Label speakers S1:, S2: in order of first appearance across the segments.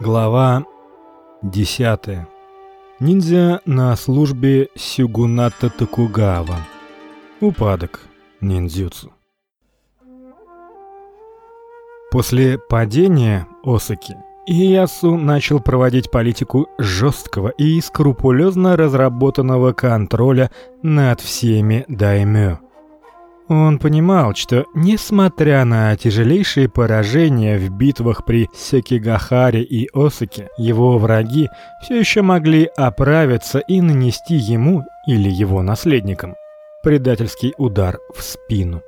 S1: Глава 10. Ниндзя на службе Сюгуната Токугава. Упадок ниндзюцу. После падения Осаки Иясу начал проводить политику жесткого и скрупулезно разработанного контроля над всеми даймё. Он понимал, что несмотря на тяжелейшие поражения в битвах при Секигахаре и Осаке, его враги все еще могли оправиться и нанести ему или его наследникам предательский удар в спину.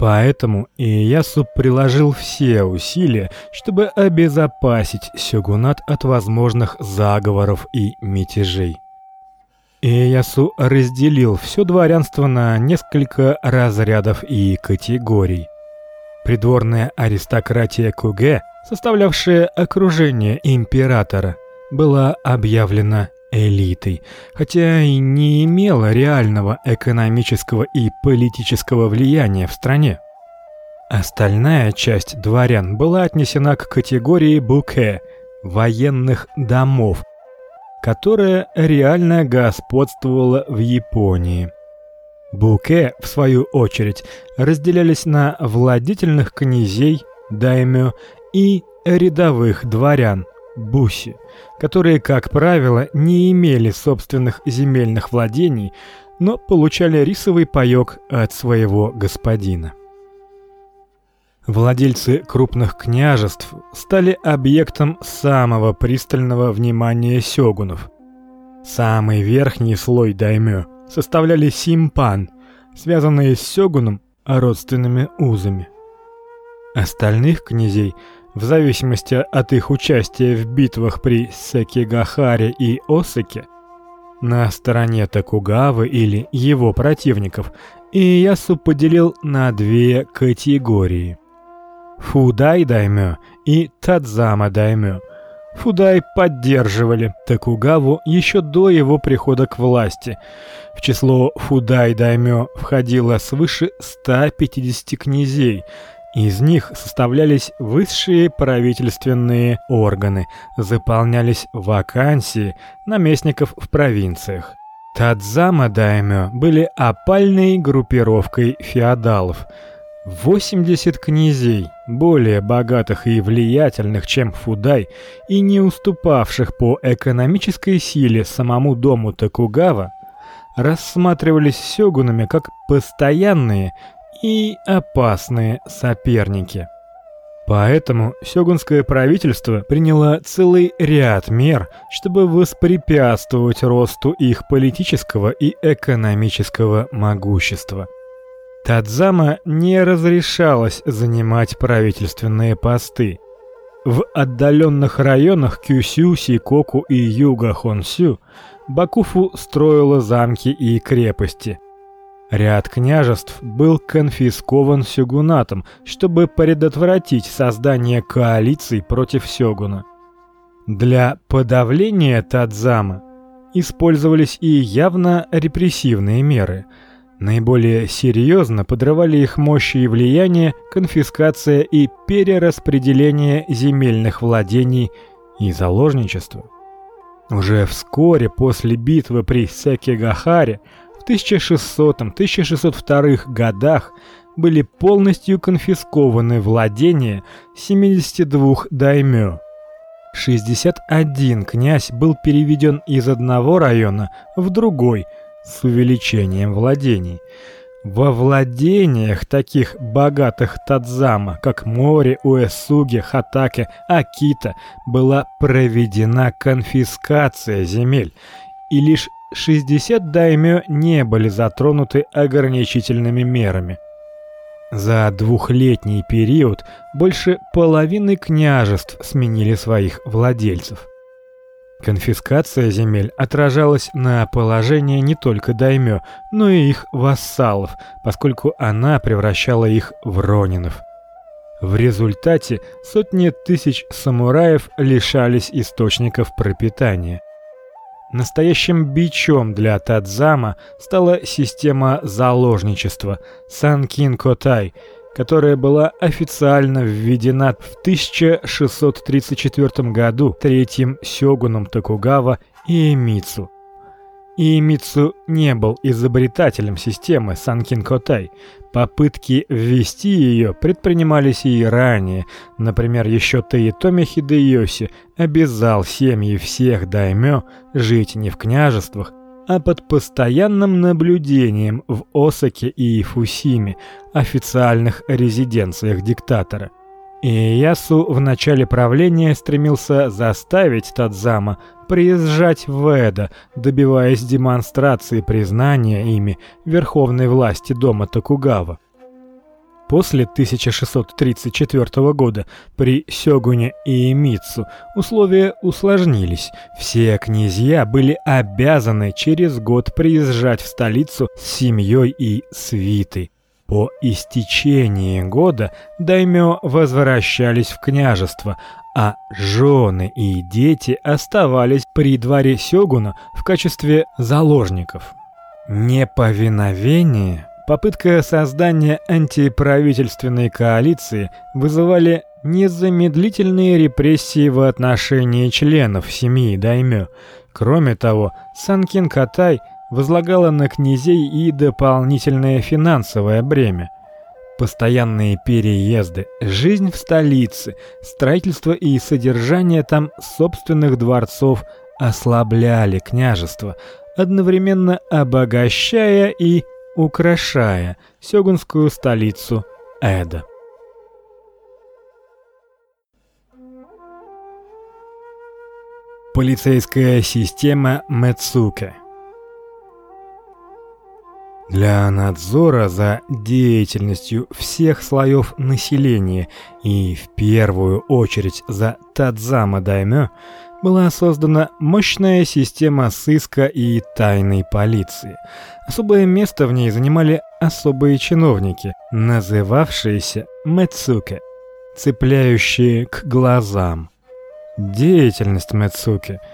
S1: Поэтому Иясу приложил все усилия, чтобы обезопасить сёгунат от возможных заговоров и мятежей. Иясу разделил все дворянство на несколько разрядов и категорий. Придворная аристократия Куге, составлявшая окружение императора, была объявлена элитой, хотя и не имела реального экономического и политического влияния в стране. Остальная часть дворян была отнесена к категории буке военных домов, которая реально господствовала в Японии. Буке, в свою очередь, разделялись на владетельных князей, даймё и рядовых дворян, буси, которые, как правило, не имели собственных земельных владений, но получали рисовый паёк от своего господина. Владельцы крупных княжеств стали объектом самого пристального внимания сёгунов. Самый верхний слой даймё составляли симпан, связанные с сёгуном родственными узами. Остальных князей, в зависимости от их участия в битвах при Секигахаре и Осаке, на стороне Токугавы или его противников, Иясу поделил на две категории – Фудай даймё и Тадзама даймё. Фудай поддерживали Токугаву еще до его прихода к власти. В число Фудай даймё входило свыше 150 князей. Из них составлялись высшие правительственные органы, заполнялись вакансии наместников в провинциях. Тадзама даймё были опальной группировкой феодалов – 80 князей, более богатых и влиятельных, чем Фудай, и не уступавших по экономической силе самому дому Токугава, рассматривались сёгунами как постоянные и опасные соперники. Поэтому сёгунское правительство приняло целый ряд мер, чтобы воспрепятствовать росту их политического и экономического могущества. Тадзама не разрешалось занимать правительственные посты. В отдаленных районах Кюсю, Сикоку и Юга Хонсю Бакуфу строила замки и крепости. Ряд княжеств был конфискован сёгунатом, чтобы предотвратить создание коалиций против сёгуна. Для подавления Тадзама использовались и явно репрессивные меры – Наиболее серьезно подрывали их мощи и влияние конфискация и перераспределение земельных владений и заложничество. Уже вскоре после битвы при Секигахаре в 1600-1602 годах были полностью конфискованы владения 72 даймё. 61 князь был переведен из одного района в другой – с увеличением владений. Во владениях таких богатых Тадзама, как Мори, Уэсуги, Хатаке, Акита, была проведена конфискация земель, и лишь 60 даймё не были затронуты ограничительными мерами. За двухлетний период больше половины княжеств сменили своих владельцев. Конфискация земель отражалась на положении не только даймё, но и их вассалов, поскольку она превращала их в ронинов. В результате сотни тысяч самураев лишались источников пропитания. Настоящим бичом для Тадзама стала система заложничества Санкин-котай, которая была официально введена в 1634 году третьим сёгуном Токугава Иемицу. Иемицу не был изобретателем системы Санкин-Котай. Попытки ввести ее предпринимались и ранее. Например, еще Тоитоми Хидэёси обязал семьи всех даймё жить не в княжествах, а под постоянным наблюдением в Осаке и Фусиме, официальных резиденциях диктатора. Иясу в начале правления стремился заставить Тадзама приезжать в Эдо, добиваясь демонстрации признания ими верховной власти дома Токугава. После 1634 года при сёгуне Иемицу условия усложнились. Все князья были обязаны через год приезжать в столицу с семьей и свитой. По истечении года даймё возвращались в княжество, а жены и дети оставались при дворе сёгуна в качестве заложников. Неповиновение, попытка создания антиправительственной коалиции вызывали незамедлительные репрессии в отношении членов семьи даймё. Кроме того, Санкин Катай – возлагала на князей и дополнительное финансовое бремя. Постоянные переезды, жизнь в столице, строительство и содержание там собственных дворцов ослабляли княжество, одновременно обогащая и украшая сёгунскую столицу Эда. Полицейская система Мэцука для надзора за деятельностью всех слоев населения и в первую очередь за Тадзама Даймё была создана мощная система сыска и тайной полиции. Особое место в ней занимали особые чиновники, называвшиеся мэцуке, цепляющие к глазам. Деятельность мэцуке –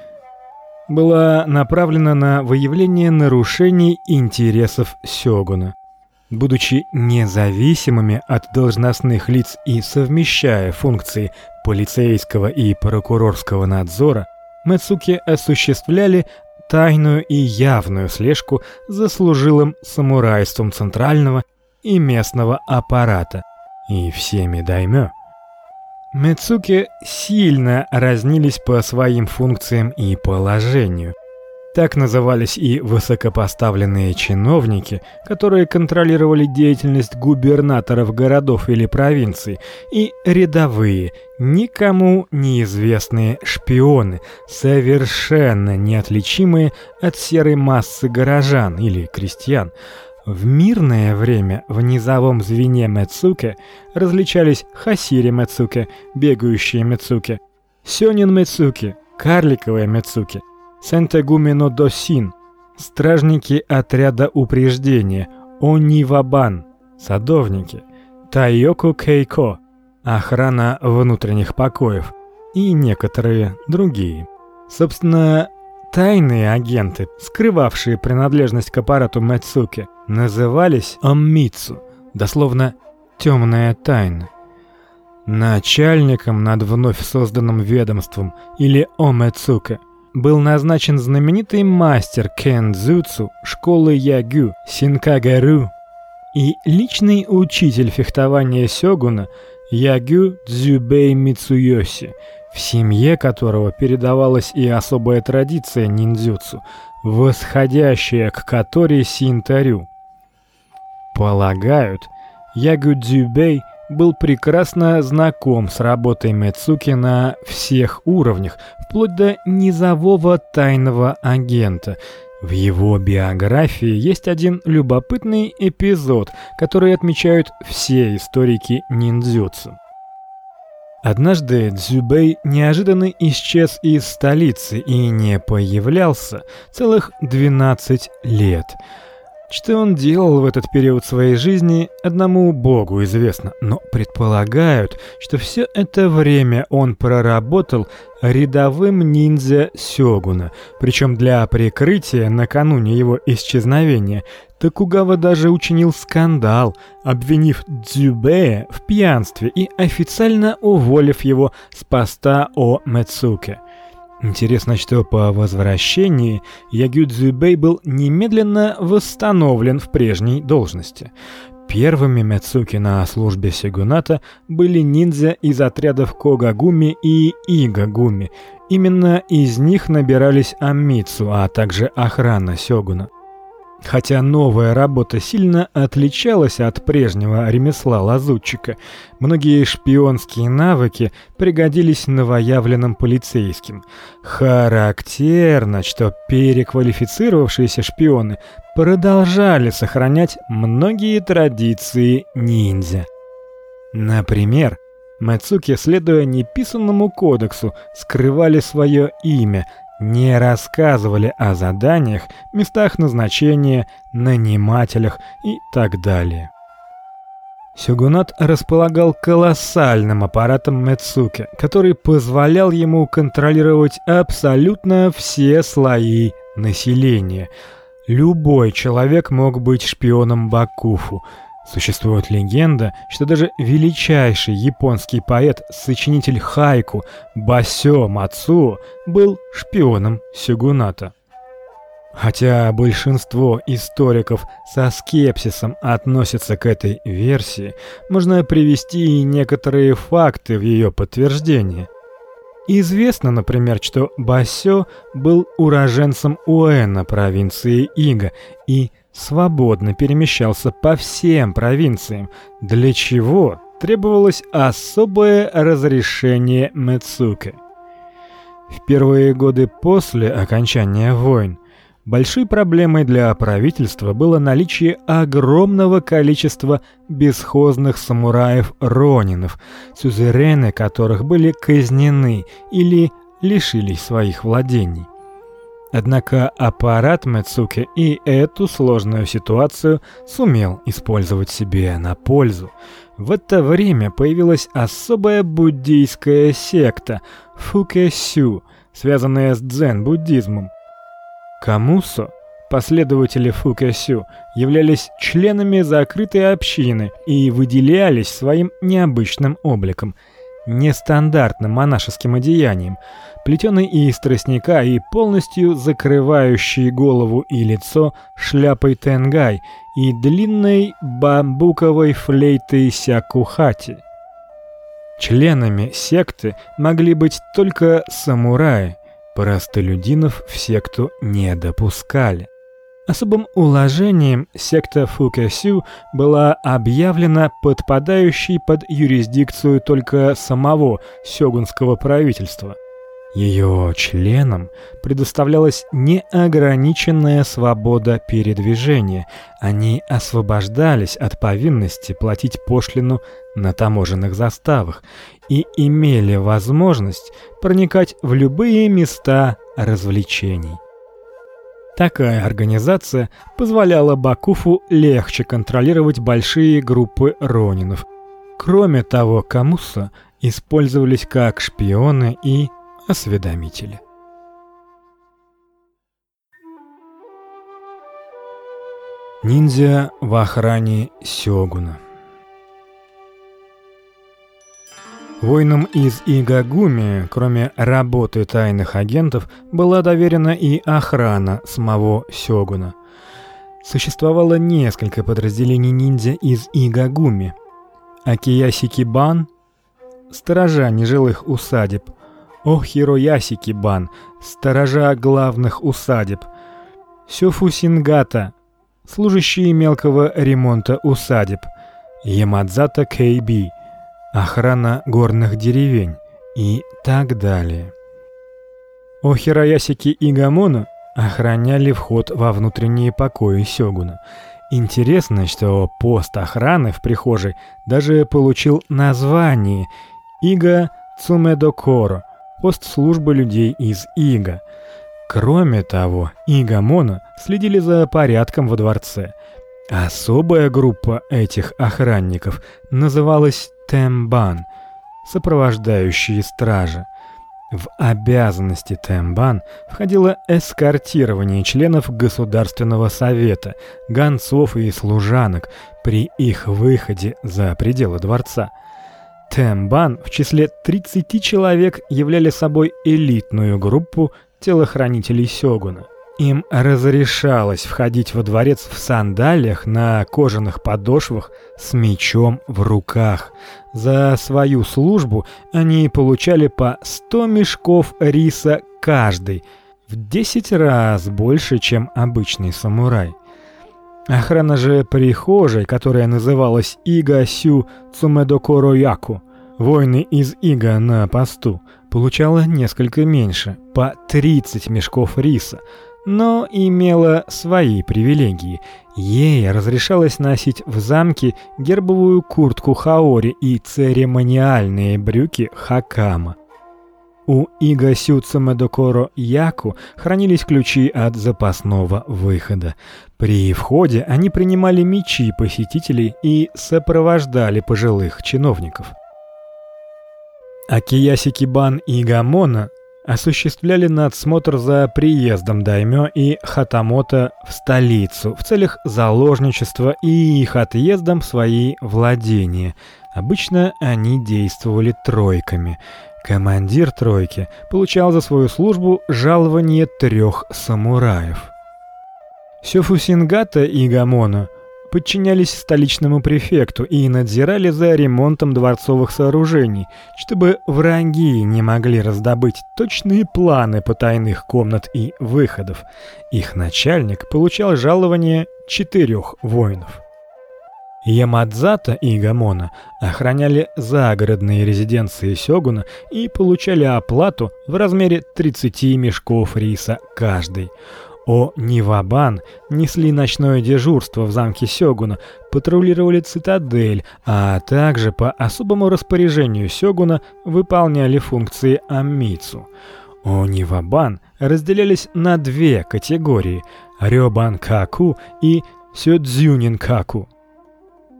S1: была направлена на выявление нарушений интересов сёгуна. Будучи независимыми от должностных лиц и совмещая функции полицейского и прокурорского надзора, Мэцуки осуществляли тайную и явную слежку за служилым самурайством центрального и местного аппарата и всеми даймё. Мецуки сильно разнились по своим функциям и положению. Так назывались и высокопоставленные чиновники, которые контролировали деятельность губернаторов городов или провинций, и рядовые, никому неизвестные шпионы, совершенно неотличимые от серой массы горожан или крестьян, в мирное время в низовом звене Мэцуке различались Хасири Мэцуке, бегающие Мэцуке, Сёнин Мэцуке, карликовые Мэцуке, Сентегумино Досин, стражники отряда упреждения, Онивабан, садовники, Тайоку Кейко, охрана внутренних покоев и некоторые другие. Собственно, Тайные агенты, скрывавшие принадлежность к аппарату Мэцуки, назывались Оммицу, дословно «темная тайна». Начальником над вновь созданным ведомством или Омэцука был назначен знаменитый мастер кендзюцу школы Ягю Синкагару и личный учитель фехтования сёгуна Ягю Дзюбей Мицуёси – в семье которого передавалась и особая традиция ниндзюцу, восходящая к которой синтарю. Полагают, Ягу Дзюбей был прекрасно знаком с работой Мэцуки на всех уровнях, вплоть до низового тайного агента. В его биографии есть один любопытный эпизод, который отмечают все историки ниндзюцу. Однажды Дзюбэй неожиданно исчез из столицы и не появлялся целых 12 лет. Что он делал в этот период своей жизни, одному Богу известно, но предполагают, что все это время он проработал рядовым ниндзя Сёгуна, причем для прикрытия накануне его исчезновения Токугава даже учинил скандал, обвинив Дзюбея в пьянстве и официально уволив его с поста О Мэцуке. Интересно, что по возвращении Ягюдзюбей был немедленно восстановлен в прежней должности. Первыми Мецуки на службе сёгуната были ниндзя из отрядов Когагуми и Игагуми. Именно из них набирались амицу, а также охрана сёгуна. Хотя новая работа сильно отличалась от прежнего ремесла лазутчика, многие шпионские навыки пригодились новоявленным полицейским. Характерно, что переквалифицировавшиеся шпионы продолжали сохранять многие традиции ниндзя. Например, Мацуки, следуя неписанному кодексу, скрывали свое имя, не рассказывали о заданиях, местах назначения, нанимателях и так далее. Сёгунат располагал колоссальным аппаратом Мецуки, который позволял ему контролировать абсолютно все слои населения. Любой человек мог быть шпионом Бакуфу, Существует легенда, что даже величайший японский поэт-сочинитель хайку Басё Мацуо был шпионом сёгуната. Хотя большинство историков со скепсисом относятся к этой версии, можно привести и некоторые факты в ее подтверждение. Известно, например, что Басё был уроженцем Уэна провинции Ига и свободно перемещался по всем провинциям, для чего требовалось особое разрешение Мэцуке. В первые годы после окончания войн большой проблемой для правительства было наличие огромного количества бесхозных самураев-ронинов, сюзерены которых были казнены или лишились своих владений. Однако аппарат Мэцуки и эту сложную ситуацию сумел использовать себе на пользу. В это время появилась особая буддийская секта Фукэсю, связанная с дзен-буддизмом. Камусо, последователи Фукэсю, являлись членами закрытой общины и выделялись своим необычным обликом, нестандартным монашеским одеянием – плетеный из тростника и полностью закрывающий голову и лицо шляпой тенгай и длинной бамбуковой флейтой сякухати. Членами секты могли быть только самураи, простолюдинов в секту не допускали. Особым уложением секта Фукэсю была объявлена подпадающей под юрисдикцию только самого сёгунского правительства. Ее членам предоставлялась неограниченная свобода передвижения. Они освобождались от повинности платить пошлину на таможенных заставах и имели возможность проникать в любые места развлечений. Такая организация позволяла Бакуфу легче контролировать большие группы ронинов. Кроме того, Камуса использовались как шпионы и осведомители. Ниндзя в охране сёгуна. Воинам из Игагуми, кроме работы тайных агентов, была доверена и охрана самого сёгуна. Существовало несколько подразделений ниндзя из Игагуми. Акиясикибан, сторожа нежилых усадеб, Охироясики-бан, сторожа главных усадеб, Сёфусингата, служащие мелкого ремонта усадеб, Ямадзата Кейби, охрана горных деревень и так далее. Охироясики и Гамоно охраняли вход во внутренние покои сёгуна. Интересно, что пост охраны в прихожей даже получил название Ига Цумедокоро пост службы людей из Ига. Кроме того, Игамона следили за порядком во дворце. Особая группа этих охранников называлась тембан, сопровождающие стражи. В обязанности тембан входило эскортирование членов Государственного совета, гонцов и служанок при их выходе за пределы дворца. Тембан в числе 30 человек являли собой элитную группу телохранителей сёгуна. Им разрешалось входить во дворец в сандалиях на кожаных подошвах с мечом в руках. За свою службу они получали по 100 мешков риса каждый, в 10 раз больше, чем обычный самурай. Охрана же прихожей, которая называлась Игасю Цумедокоро Яку, воины из Ига на посту, получала несколько меньше, по 30 мешков риса, но имела свои привилегии. Ей разрешалось носить в замке гербовую куртку хаори и церемониальные брюки хакама. У Игасю Цумедокоро Яку хранились ключи от запасного выхода. При входе они принимали мечи посетителей и сопровождали пожилых чиновников. Акияси Кибан и Гамона осуществляли надсмотр за приездом даймё и хатамото в столицу в целях заложничества и их отъездом в свои владения. Обычно они действовали тройками. Командир тройки получал за свою службу жалование трех самураев. Сёфусингата и Гамоно подчинялись столичному префекту и надзирали за ремонтом дворцовых сооружений, чтобы враги не могли раздобыть точные планы потайных комнат и выходов. Их начальник получал жалование четырех воинов. Ямадзата и Гамона охраняли загородные резиденции сёгуна и получали оплату в размере 30 мешков риса каждый. О Нивабан несли ночное дежурство в замке Сёгуна, патрулировали цитадель, а также по особому распоряжению Сёгуна выполняли функции аммицу. О Нивабан разделялись на две категории: Рёбан-каку и Сёдзюнин-каку.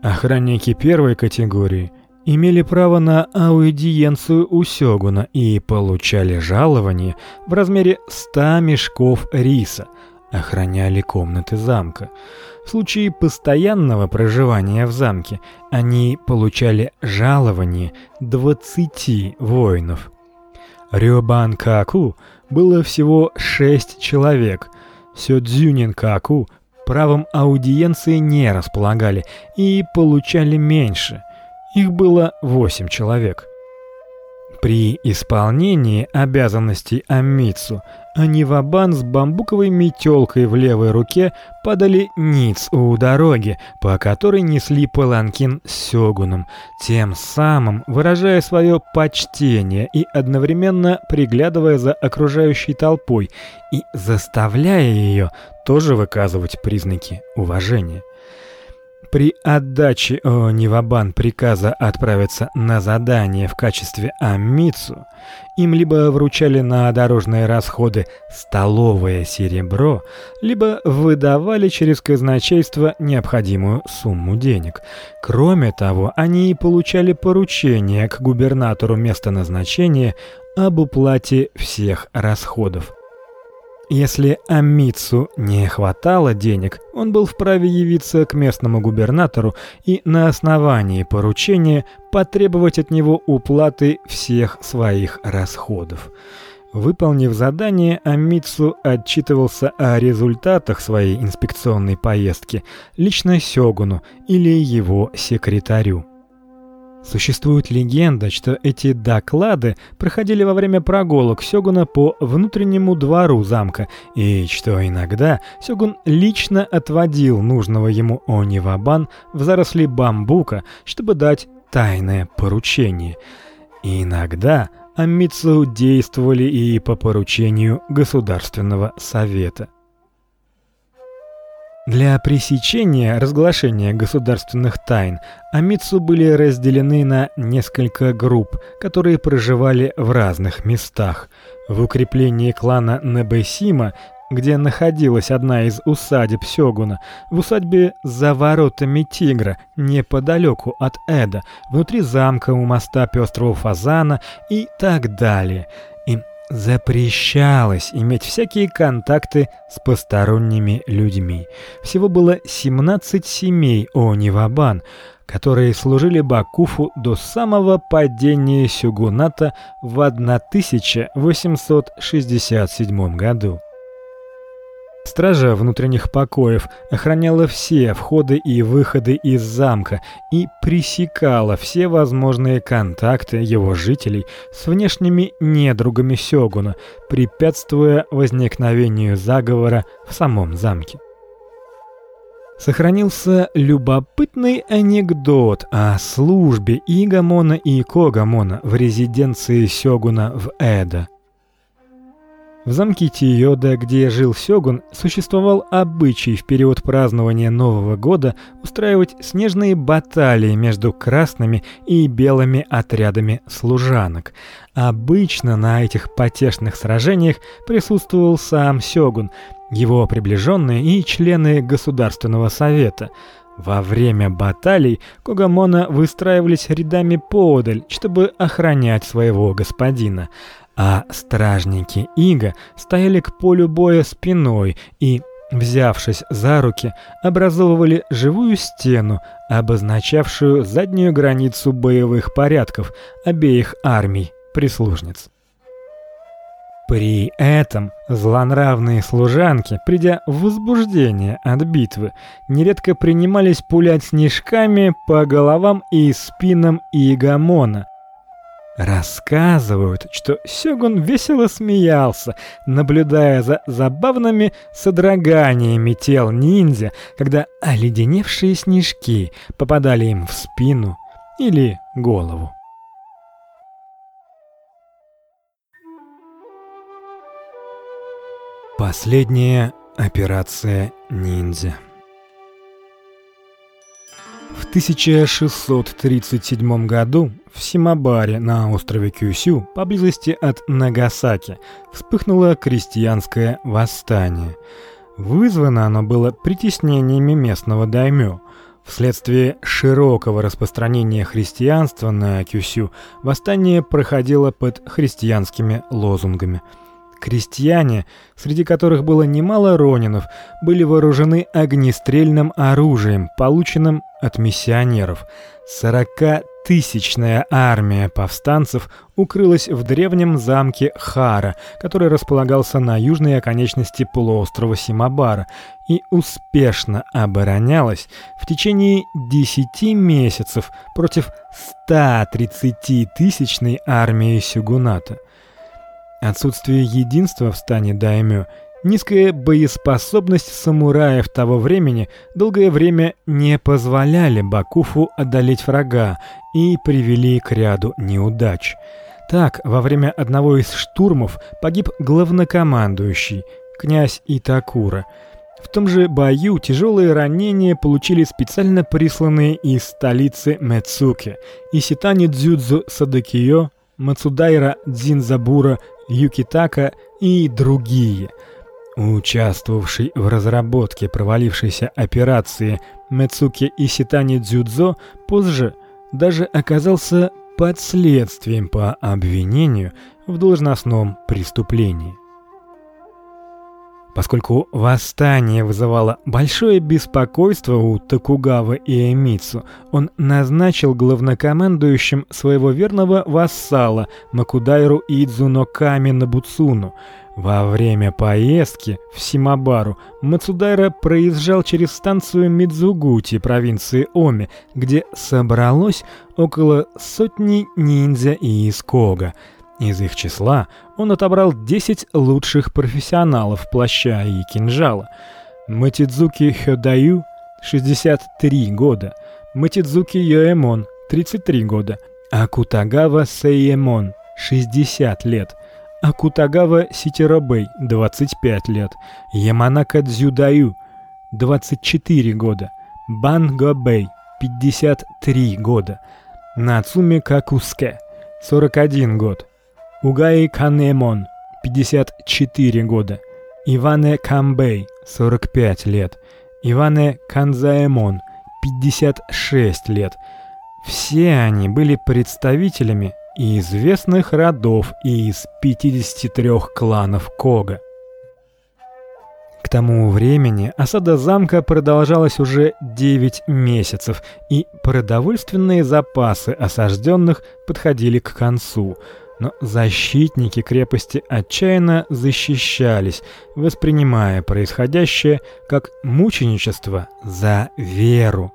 S1: Охранники первой категории имели право на аудиенцию у сёгуна и получали жалование в размере 100 мешков риса, охраняли комнаты замка. В случае постоянного проживания в замке они получали жалование 20 воинов. Рёбан Каку было всего 6 человек. Сёдзюнин Каку правом аудиенции не располагали и получали меньше – их было восемь человек. При исполнении обязанностей Амицу они в абан с бамбуковой метелкой в левой руке подали ниц у дороги, по которой несли паланкин с сёгуном, тем самым выражая свое почтение и одновременно приглядывая за окружающей толпой и заставляя ее тоже выказывать признаки уважения. При отдаче Нивабан приказа отправиться на задание в качестве амицу, им либо вручали на дорожные расходы столовое серебро, либо выдавали через казначейство необходимую сумму денег. Кроме того, они и получали поручение к губернатору места назначения об уплате всех расходов. Если Амицу не хватало денег, он был вправе явиться к местному губернатору и на основании поручения потребовать от него уплаты всех своих расходов. Выполнив задание, Амицу отчитывался о результатах своей инспекционной поездки лично сёгуну или его секретарю. Существует легенда, что эти доклады проходили во время прогулок сёгуна по внутреннему двору замка, и что иногда сёгун лично отводил нужного ему Онивабан в заросли бамбука, чтобы дать тайное поручение. И иногда амицу действовали и по поручению Государственного совета. Для пресечения разглашения государственных тайн амицу были разделены на несколько групп, которые проживали в разных местах. В укреплении клана Небесима где находилась одна из усадеб сёгуна, в усадьбе за воротами Тигра, неподалеку от Эда, внутри замка у моста Пёстрого фазана и так далее. Запрещалось иметь всякие контакты с посторонними людьми. Всего было 17 семей Онивабан, которые служили Бакуфу до самого падения сёгуната в 1867 году. Стража внутренних покоев охраняла все входы и выходы из замка и пресекала все возможные контакты его жителей с внешними недругами сёгуна, препятствуя возникновению заговора в самом замке. Сохранился любопытный анекдот о службе Игамона и Когамона в резиденции сёгуна в Эдо. В замке Тиёда, где жил сёгун, существовал обычай в период празднования Нового года устраивать снежные баталии между красными и белыми отрядами служанок. Обычно на этих потешных сражениях присутствовал сам сёгун, его приближенные и члены государственного совета. Во время баталий Когамона выстраивались рядами поодаль, чтобы охранять своего господина а стражники Ига стояли к полю боя спиной и, взявшись за руки, образовывали живую стену, обозначавшую заднюю границу боевых порядков обеих армий прислужниц. При этом злонравные служанки, придя в возбуждение от битвы, нередко принимались пулять снежками по головам и спинам Игамона, Рассказывают, что Сёгун весело смеялся, наблюдая за забавными содроганиями тел ниндзя, когда оледеневшие снежки попадали им в спину или голову. Последняя операция ниндзя. В 1637 году в Симабаре на острове Кюсю, поблизости от Нагасаки, вспыхнуло крестьянское восстание. Вызвано оно было притеснениями местного даймё. Вследствие широкого распространения христианства на Кюсю, восстание проходило под христианскими лозунгами – Крестьяне, среди которых было немало ронинов, были вооружены огнестрельным оружием, полученным от миссионеров. Сорокатысячная армия повстанцев укрылась в древнем замке Хара, который располагался на южной оконечности полуострова Симабара и успешно оборонялась в течение десяти месяцев против 130-тысячной армии сюгуната. Отсутствие единства в стане даймё, низкая боеспособность самураев того времени долгое время не позволяли Бакуфу одолеть врага и привели к ряду неудач. Так, во время одного из штурмов погиб главнокомандующий князь Итакура. В том же бою тяжелые ранения получили специально присланные из столицы Мэцуки Иситани Дзюдзу Садокиё, Мацудайра Дзинзабура Юкитака и другие. Участвовавший в разработке провалившейся операции Мэцуки Иситани Дзюдзо позже даже оказался под следствием по обвинению в должностном преступлении. Поскольку восстание вызывало большое беспокойство у Токугавы и Эмицу, он назначил главнокомандующим своего верного вассала Макудайру Идзуно Ками Набуцуну. Во время поездки в Симабару Мацудайра проезжал через станцию Мидзугути провинции Оми, где собралось около сотни ниндзя и искога. Из их числа он отобрал 10 лучших профессионалов плаща и кинжала. Матидзуки Хёдаю 63 года, Матидзуки Йоэмон 33 года, Акутагава Сейемон 60 лет, Акутагава Ситиробэй 25 лет, Яманака Дзюдаю 24 года, Банго Бэй 53 года, Нацуми Какуске 41 год. Угаи Канемон, 54 года. Иване Камбей 45 лет, Иване Канзаэмон 56 лет. Все они были представителями известных родов из 53 кланов Кога. К тому времени осада замка продолжалась уже 9 месяцев, и продовольственные запасы осажденных подходили к концу. Но защитники крепости отчаянно защищались, воспринимая происходящее как мученичество за веру.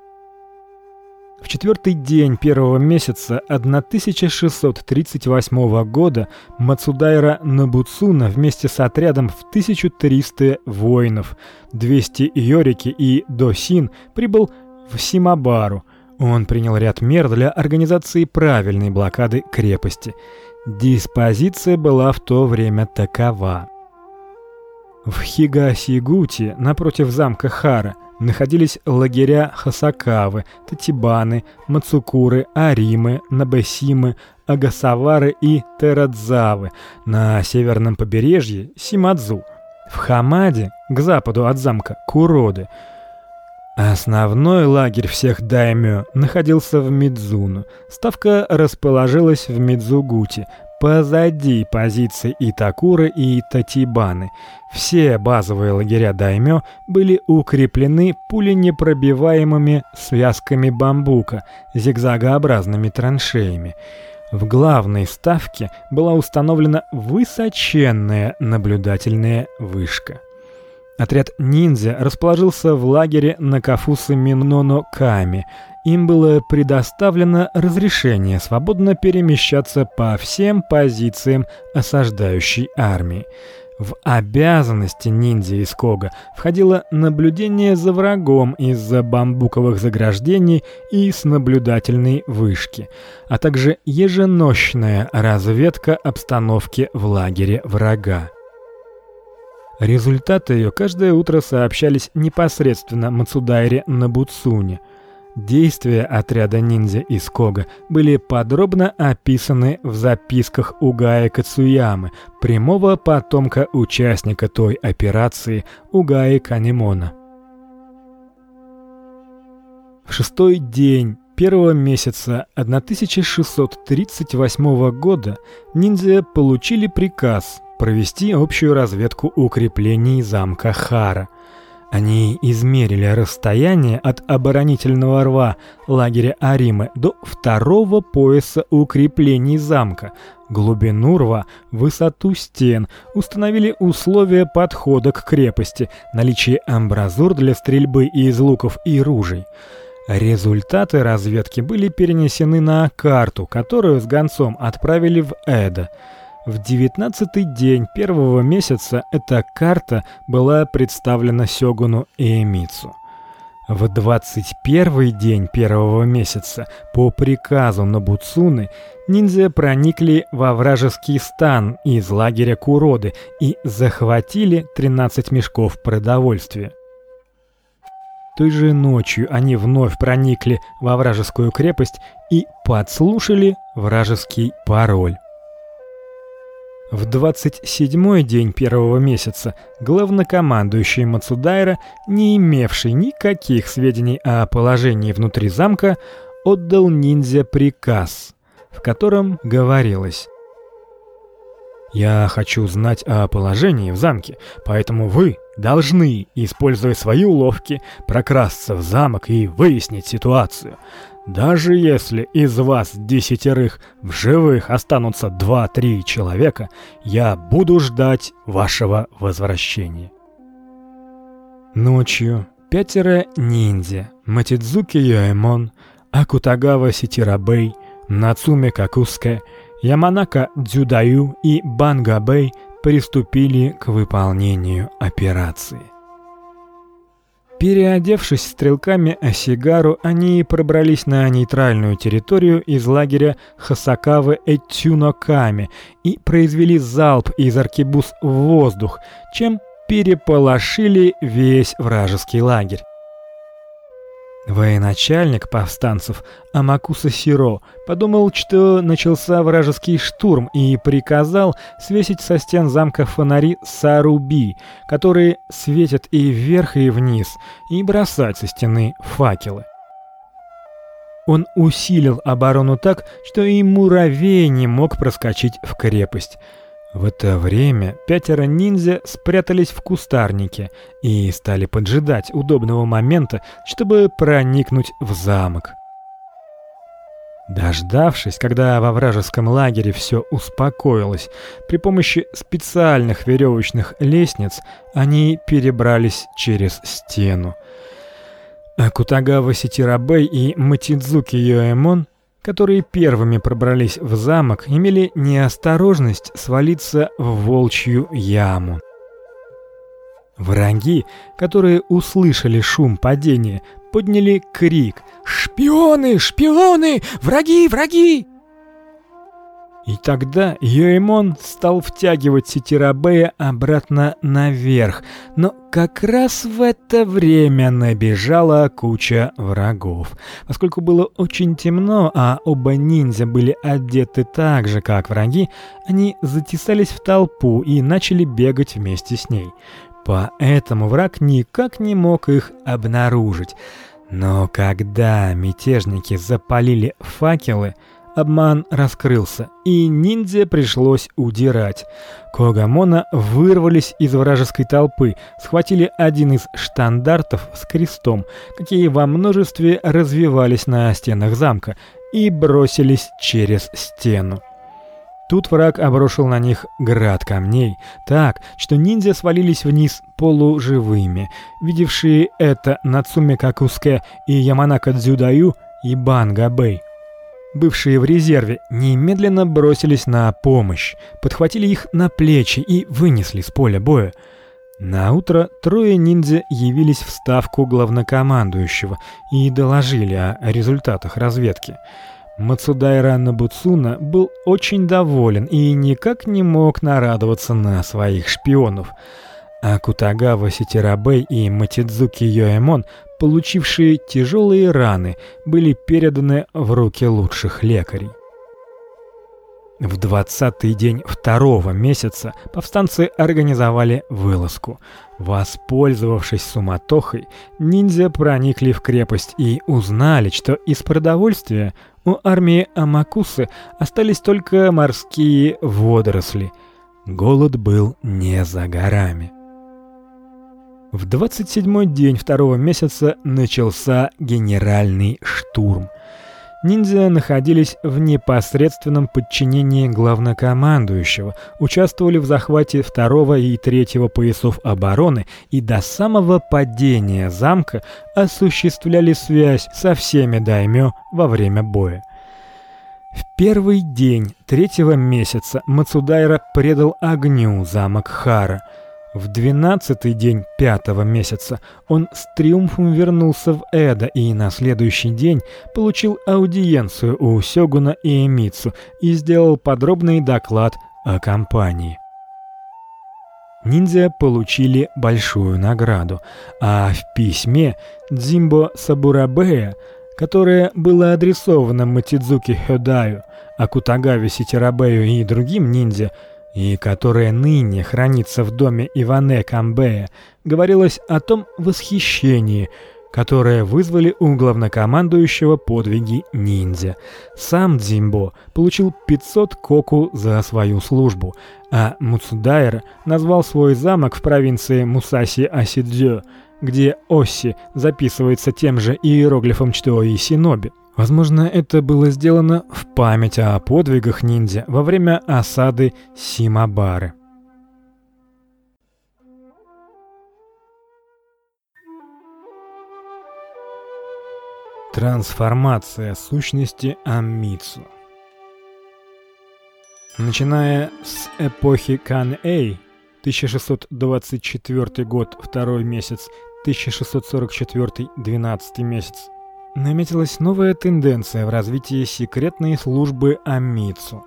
S1: В четвертый день первого месяца 1638 года Мацудайра Набуцуна вместе с отрядом в 1300 воинов, 200 йорики и досин прибыл в Симабару. Он принял ряд мер для организации правильной блокады крепости. Диспозиция была в то время такова: в Хигасигути, напротив замка Хара, находились лагеря Хасакавы, Татибаны, Мацукуры, Аримы, Набесимы, Агасавары и Терадзавы, на северном побережье Симадзу, в Хамаде, к западу от замка Куроды. Основной лагерь всех даймё находился в Мидзуну. Ставка расположилась в Мидзугути, позади позиций Итакуры и Татибаны. Все базовые лагеря даймё были укреплены пуленепробиваемыми связками бамбука, зигзагообразными траншеями. В главной ставке была установлена высоченная наблюдательная вышка. Отряд ниндзя расположился в лагере на Кафусе Миноно Ками, им было предоставлено разрешение свободно перемещаться по всем позициям осаждающей армии. В обязанности ниндзя из Кога входило наблюдение за врагом из-за бамбуковых заграждений и с наблюдательной вышки, а также еженочная разведка обстановки в лагере врага. Результаты ее каждое утро сообщались непосредственно Мацудайре Набуцуне – Действия отряда ниндзя из Кога были подробно описаны в записках Угая Кацуямы, прямого потомка участника той операции Угаи Канемона. В шестой день первого месяца 1638 года ниндзя получили приказ провести общую разведку укреплений замка Хара – они измерили расстояние от оборонительного рва лагеря Аримы до второго пояса укреплений замка, глубину рва, высоту стен, установили условия подхода к крепости, наличие амбразур для стрельбы из луков и ружей. Результаты разведки были перенесены на карту, которую с гонцом отправили в Эдо. В девятнадцатый день первого месяца эта карта была представлена сёгуну Ээмицу. В двадцать первый день первого месяца по приказу Набуцуны ниндзя проникли во вражеский стан из лагеря Куроды и захватили 13 мешков продовольствия. Той же ночью они вновь проникли во вражескую крепость и подслушали вражеский пароль. В 27-й день первого месяца главнокомандующий Мацудайра, не имевший никаких сведений о положении внутри замка, отдал ниндзя приказ, в котором говорилось: я хочу знать о положении в замке, поэтому вы должны, используя свои уловки, прокрасться в замок и выяснить ситуацию. Даже если из вас десятерых в живых останутся два-три человека, я буду ждать вашего возвращения. Ночью пятеро ниндзя: Матидзуки Йоэмон, Акутагава Ситирабей, Нацуме Какуске, Яманака Дзюдаю и Бангабей приступили к выполнению операции. Переодевшись стрелками Осигару, они пробрались на нейтральную территорию из лагеря Хасакавы Этюноками и произвели залп из аркебуз в воздух, чем переполошили весь вражеский лагерь. Военачальник повстанцев Амакуса Сиро подумал, что начался вражеский штурм и приказал свесить со стен замка фонари Саруби, которые светят и вверх, и вниз, и бросать со стены факелы. Он усилил оборону так, что и муравей не мог проскочить в крепость. В это время пятеро ниндзя спрятались в кустарнике и стали поджидать удобного момента, чтобы проникнуть в замок. Дождавшись, когда во вражеском лагере все успокоилось, при помощи специальных веревочных лестниц они перебрались через стену. Акутагава Ситирабэй и Матидзуки Йоэмон которые первыми пробрались в замок, имели неосторожность свалиться в волчью яму. Враги, которые услышали шум падения, подняли крик: "Шпионы, шпионы, враги, враги!" И тогда Йоэмон стал втягивать Ситирабея обратно наверх, но как раз в это время набежала куча врагов. Поскольку было очень темно, а оба ниндзя были одеты так же, как враги, они затесались в толпу и начали бегать вместе с ней. Поэтому враг никак не мог их обнаружить. Но когда мятежники запалили факелы, Обман раскрылся, и ниндзя пришлось удирать. Когамона вырвались из вражеской толпы, схватили один из штандартов с крестом, какие во множестве развивались на стенах замка, и бросились через стену. Тут враг обрушил на них град камней, так, что ниндзя свалились вниз полуживыми. Видевшие это Нацуме Какуске и Яманака Дзюдаю и Банга Бэй бывшие в резерве, немедленно бросились на помощь, подхватили их на плечи и вынесли с поля боя. На утро трое ниндзя явились в ставку главнокомандующего и доложили о результатах разведки. Мацудайра Набуцуна был очень доволен и никак не мог нарадоваться на своих шпионов. А Кутагава Ситирабэй и Матидзуки Йоэмон получившие тяжелые раны, были переданы в руки лучших лекарей. В двадцатый день второго месяца повстанцы организовали вылазку. Воспользовавшись суматохой, ниндзя проникли в крепость и узнали, что из продовольствия у армии Амакусы остались только морские водоросли. Голод был не за горами. В 27-й день второго месяца начался генеральный штурм. Ниндзя находились в непосредственном подчинении главнокомандующего, участвовали в захвате второго и третьего поясов обороны и до самого падения замка осуществляли связь со всеми даймё во время боя. В первый день третьего месяца Мацудайра предал огню замок Хара – в двенадцатый день пятого месяца он с триумфом вернулся в Эдо и на следующий день получил аудиенцию у сёгуна Иэмицу и сделал подробный доклад о кампании. Ниндзя получили большую награду, а в письме Дзимбо Сабурабея, которое было адресовано Матидзуки Хёдаю, Акутагаве Ситирабею и другим ниндзя, и которая ныне хранится в доме Иване Камбея, говорилось о том восхищении, которое вызвали у главнокомандующего подвиги ниндзя. Сам Дзимбо получил 500 коку за свою службу, а Муцудайр назвал свой замок в провинции Мусаси-Асидзё, где Осси записывается тем же иероглифом, что и Синоби. Возможно, это было сделано в память о подвигах ниндзя во время осады Симабары. Трансформация сущности Аммицу. Начиная с эпохи Кан-Эй, 1624 год, второй месяц, 1644 12 месяц, наметилась новая тенденция в развитии секретной службы Амицу.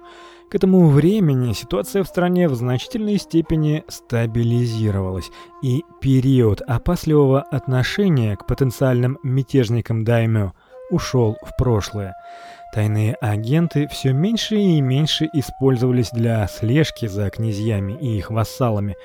S1: К этому времени ситуация в стране в значительной степени стабилизировалась, и период опасливого отношения к потенциальным мятежникам даймё ушел в прошлое. Тайные агенты все меньше и меньше использовались для слежки за князьями и их вассалами,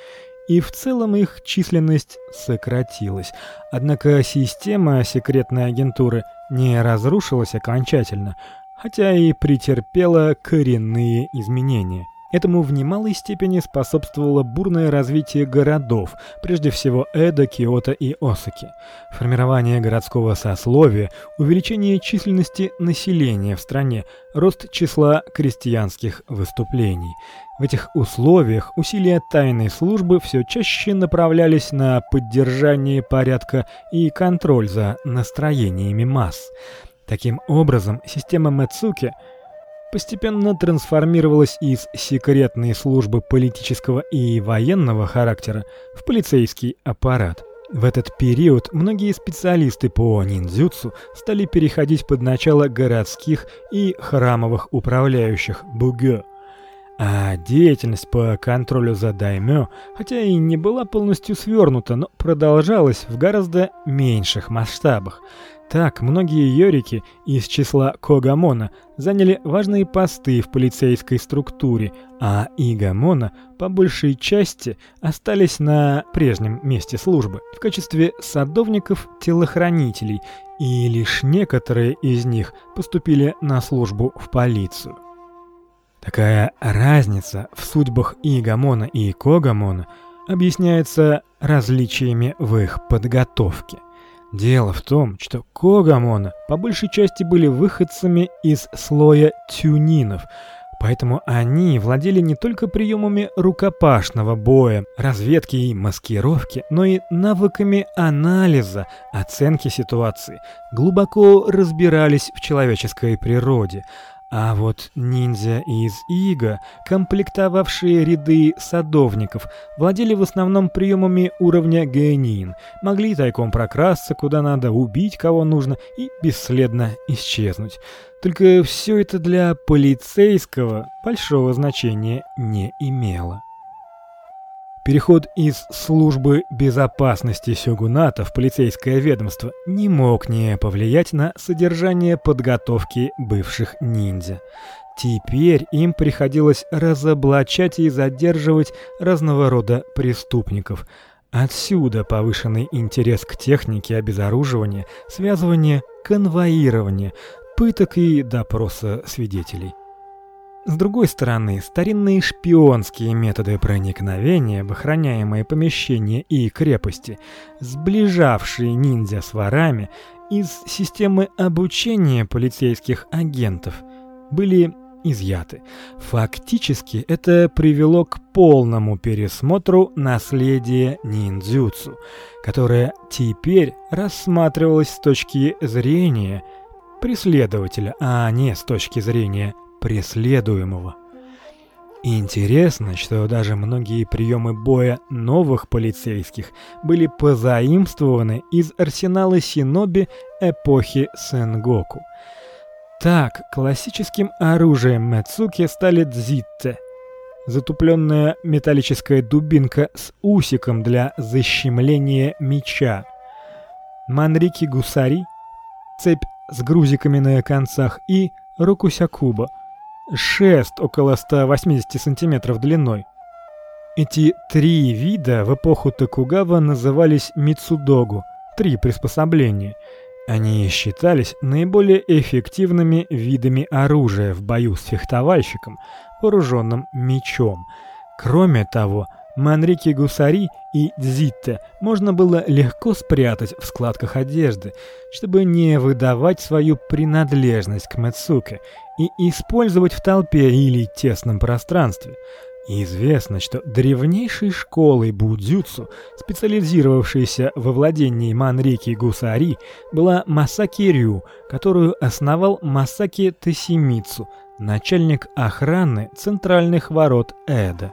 S1: и в целом их численность сократилась. Однако система секретной агентуры не разрушилась окончательно, хотя и претерпела коренные изменения. Этому в немалой степени способствовало бурное развитие городов, прежде всего Эда, Киото и Осаки. Формирование городского сословия, увеличение численности населения в стране, рост числа крестьянских выступлений. В этих условиях усилия тайной службы все чаще направлялись на поддержание порядка и контроль за настроениями масс. Таким образом, система Мэцуки – постепенно трансформировалась из секретной службы политического и военного характера в полицейский аппарат. В этот период многие специалисты по ниндзюцу стали переходить под начало городских и храмовых управляющих бугё. А деятельность по контролю за даймё, хотя и не была полностью свернута, но продолжалась в гораздо меньших масштабах. Так, многие йорики из числа Когамона заняли важные посты в полицейской структуре, а Игамона по большей части остались на прежнем месте службы в качестве садовников-телохранителей, и лишь некоторые из них поступили на службу в полицию. Такая разница в судьбах Игамона и Когамона объясняется различиями в их подготовке. Дело в том, что Когамона по большей части были выходцами из слоя тюнинов, поэтому они владели не только приемами рукопашного боя, разведки и маскировки, но и навыками анализа, оценки ситуации, глубоко разбирались в человеческой природе, а вот ниндзя из Ига, комплектовавшие ряды садовников, владели в основном приемами уровня генин, могли тайком прокрасться куда надо, убить кого нужно и бесследно исчезнуть. Только все это для полицейского большого значения не имело. Переход из службы безопасности сёгуната в полицейское ведомство не мог не повлиять на содержание подготовки бывших ниндзя. Теперь им приходилось разоблачать и задерживать разного рода преступников. Отсюда повышенный интерес к технике обезоруживания, связывания, конвоирования, пыток и допроса свидетелей. С другой стороны, старинные шпионские методы проникновения в охраняемые помещения и крепости, сближавшие ниндзя с ворами из системы обучения полицейских агентов, были изъяты. Фактически это привело к полному пересмотру наследия ниндзюцу, которое теперь рассматривалось с точки зрения преследователя, а не с точки зрения преследуемого. интересно, что даже многие приемы боя новых полицейских были позаимствованы из арсенала синоби эпохи Сэнгоку. Так, классическим оружием Мэцуки стали дзитте, затупленная металлическая дубинка с усиком для защемления меча. Манрики гусари, цепь с грузиками на концах и рокусякуба, шест около 180 сантиметров длиной. Эти три вида в эпоху Токугава назывались мицудогу, три приспособления. Они считались наиболее эффективными видами оружия в бою с фехтовальщиком, вооруженным мечом. Кроме того, манрики гусари и дзитте можно было легко спрятать в складках одежды, чтобы не выдавать свою принадлежность к Мэцуке и использовать в толпе или тесном пространстве. известно, что древнейшей школой будзюцу, специализировавшейся во владении манрики гусари, была Масаки Рю, которую основал Масаки Тосимицу, начальник охраны центральных ворот Эда.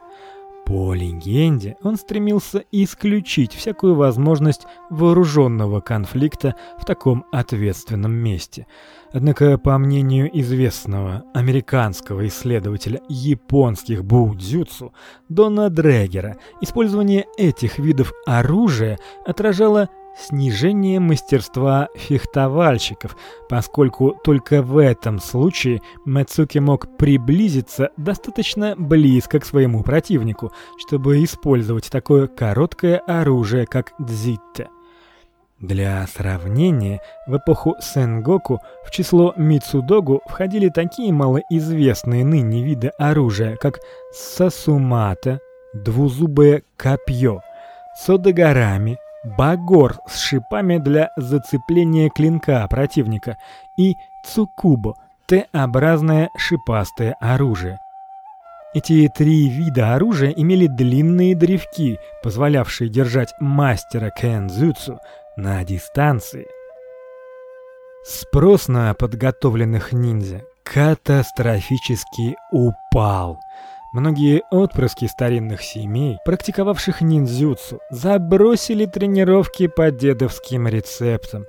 S1: По легенде, он стремился исключить всякую возможность вооруженного конфликта в таком ответственном месте. Однако, по мнению известного американского исследователя японских будзюцу Дона Дрегера, использование этих видов оружия отражало снижение мастерства фехтовальщиков, поскольку только в этом случае Мацуки мог приблизиться достаточно близко к своему противнику, чтобы использовать такое короткое оружие, как дзитте. Для сравнения, в эпоху Сэнгоку в число мицудогу входили такие малоизвестные ныне виды оружия, как сасумата, двузубое копье, содогарами, багор с шипами для зацепления клинка противника и цукубо, Т-образное шипастое оружие. Эти три вида оружия имели длинные древки, позволявшие держать мастера кэнзюцу на дистанции. Спрос на подготовленных ниндзя катастрофически упал. Многие отпрыски старинных семей, практиковавших ниндзюцу, забросили тренировки по дедовским рецептам.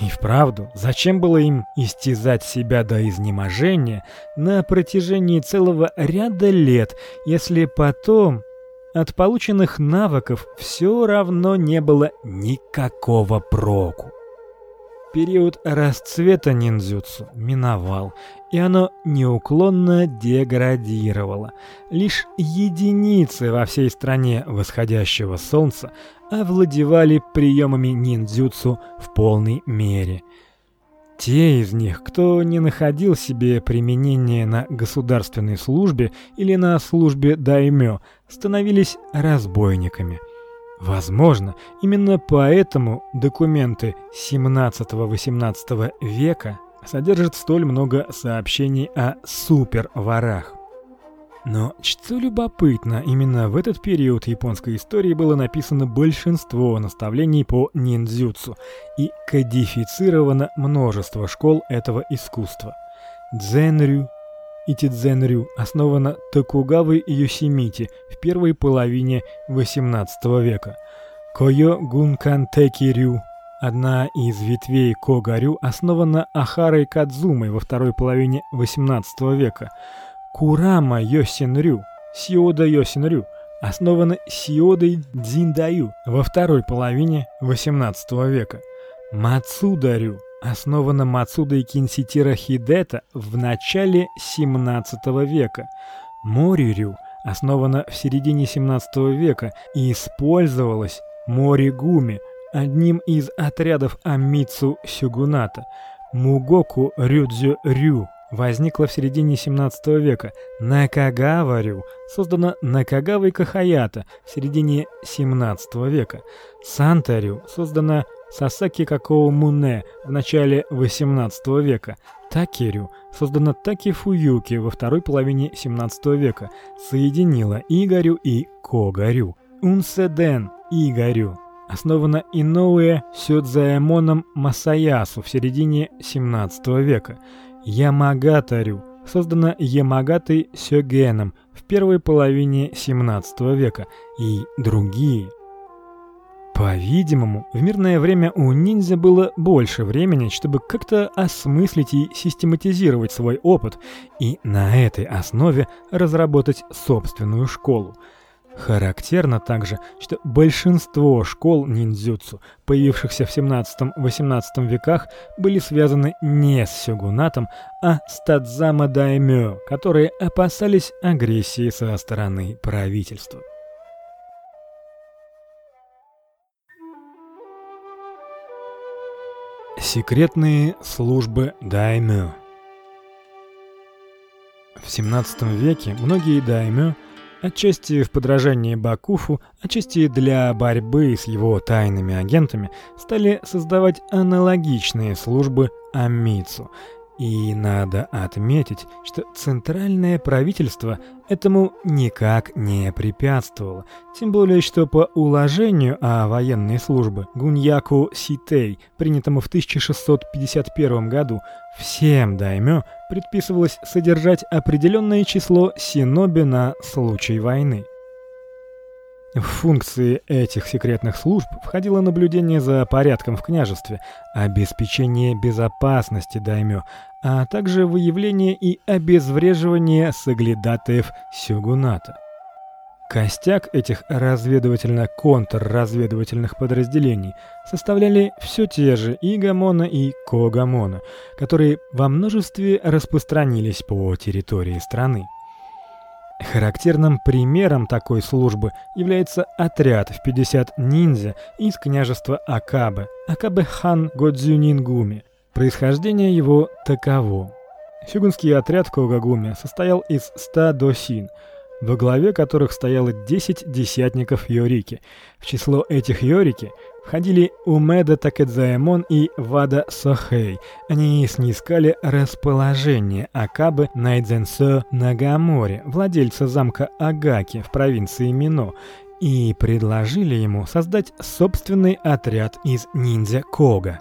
S1: И вправду, зачем было им истязать себя до изнеможения на протяжении целого ряда лет, если потом от полученных навыков все равно не было никакого проку? Период расцвета ниндзюцу миновал, и оно неуклонно деградировало. Лишь единицы во всей стране восходящего солнца овладевали приемами ниндзюцу в полной мере. Те из них, кто не находил себе применения на государственной службе или на службе даймё, становились разбойниками – Возможно, именно поэтому документы 17-18 века содержат столь много сообщений о суперворах. Но что любопытно, именно в этот период японской истории было написано большинство наставлений по ниндзюцу и кодифицировано множество школ этого искусства. Дзенрю, Итидзенрю основана Токугавой Йосемити в первой половине XVIII века. Койо Гункантеки Рю, одна из ветвей Когарю, основана Ахарой Кадзумой во второй половине XVIII века. Курама Йосинрю, Сиода Йосинрю, основана Сиодой Дзиндаю во второй половине XVIII века. Мацударю основана Мацудой Кинситира Хидета в начале 17 века. Морирю основана в середине 17 века и использовалась Моригуми, одним из отрядов Амицу Сюгуната. Мугоку Рюдзю Рю возникла в середине 17 века. Накагава Рю создана Накагавой Кахаята в середине 17 века. Санта-рю создана Сасаки Какоу Муне в начале 18 века. Такирю создана Таки Фуюки во второй половине 17 века, соединила Игорю и Когарю. Унседен Игорю основана Иноуэ Сёдзаэмоном Масаясу в середине 17 века. Ямагатарю создана Ямагатой Сёгеном в первой половине 17 века и другие по-видимому, в мирное время у ниндзя было больше времени, чтобы как-то осмыслить и систематизировать свой опыт и на этой основе разработать собственную школу. Характерно также, что большинство школ ниндзюцу, появившихся в 17-18 веках, были связаны не с сёгунатом, а с тадзама даймё, которые опасались агрессии со стороны правительства. Секретные службы даймё. В 17 веке многие даймё, отчасти в подражании Бакуфу, отчасти для борьбы с его тайными агентами, стали создавать аналогичные службы амицу, и надо отметить, что центральное правительство этому никак не препятствовало, тем более что по уложению о военной службе Гуньяку Ситей, принятому в 1651 году, всем даймё предписывалось содержать определенное число синоби на случай войны. В функции этих секретных служб входило наблюдение за порядком в княжестве, обеспечение безопасности даймё, а также выявление и обезвреживание соглядатаев сёгуната. Костяк этих разведывательно-контрразведывательных подразделений составляли все те же и Гамона, и Когамона, которые во множестве распространились по территории страны. Характерным примером такой службы является отряд в 50 ниндзя из княжества Акабе, Акабе-хан Годзюнингуми. Происхождение его таково. Сюгунский отряд Когагуми состоял из 100 досин – во главе которых стояло 10 десятников Йорики. В число этих Йорики входили Умеда Такэдзаэмон и Вада Сохэй. Они снискали расположение Акабы Найдзенсо Нагамори, владельца замка Агаки в провинции Мино, и предложили ему создать собственный отряд из ниндзя Кога.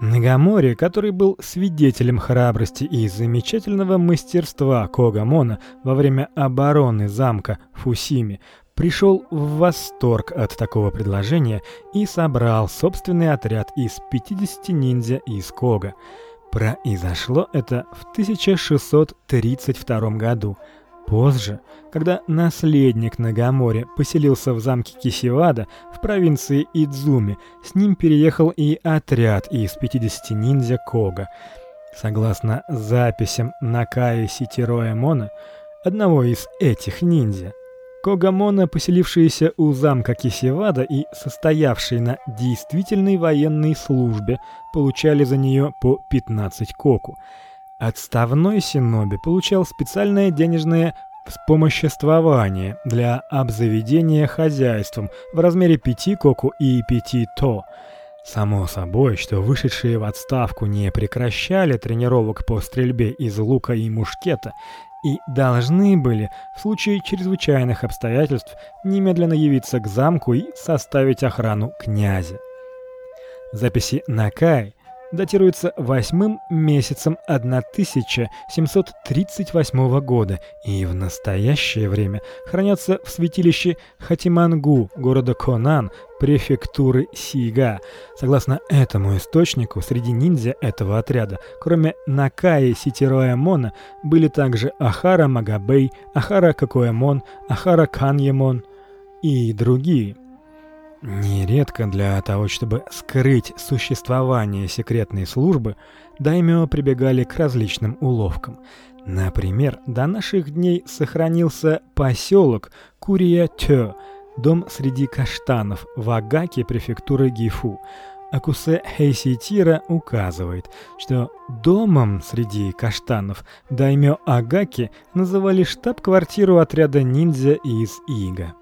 S1: Нагамори, который был свидетелем храбрости и замечательного мастерства Когамона во время обороны замка Фусими, пришел в восторг от такого предложения и собрал собственный отряд из 50 ниндзя из Кога. Произошло это в 1632 году. Позже, когда наследник Нагамори поселился в замке Кисивада в провинции Идзуми, с ним переехал и отряд из 50 ниндзя Кога. Согласно записям Накаи Ситироэмона, одного из этих ниндзя, Когамона, поселившиеся у замка Кисивада и состоявшие на действительной военной службе, получали за нее по 15 коку – Отставной синоби получал специальное денежное вспомоществование для обзаведения хозяйством в размере 5 коку и 5 то. Само собой, что вышедшие в отставку не прекращали тренировок по стрельбе из лука и мушкета и должны были в случае чрезвычайных обстоятельств немедленно явиться к замку и составить охрану князя. Записи Накай датируется восьмым месяцем 1738 года и в настоящее время хранятся в святилище Хатимангу города Конан, префектуры Сига. Согласно этому источнику, среди ниндзя этого отряда, кроме Накаи Ситироэмона, были также Ахара Магабей, Ахара Какоэмон, Ахара Каньемон и другие – Нередко для того, чтобы скрыть существование секретной службы, даймё прибегали к различным уловкам. Например, до наших дней сохранился поселок Курия-Тё, дом среди каштанов в Агаке префектуры Гифу. Акусе Хейситира указывает, что домом среди каштанов даймё Агаки называли штаб-квартиру отряда ниндзя из Ига.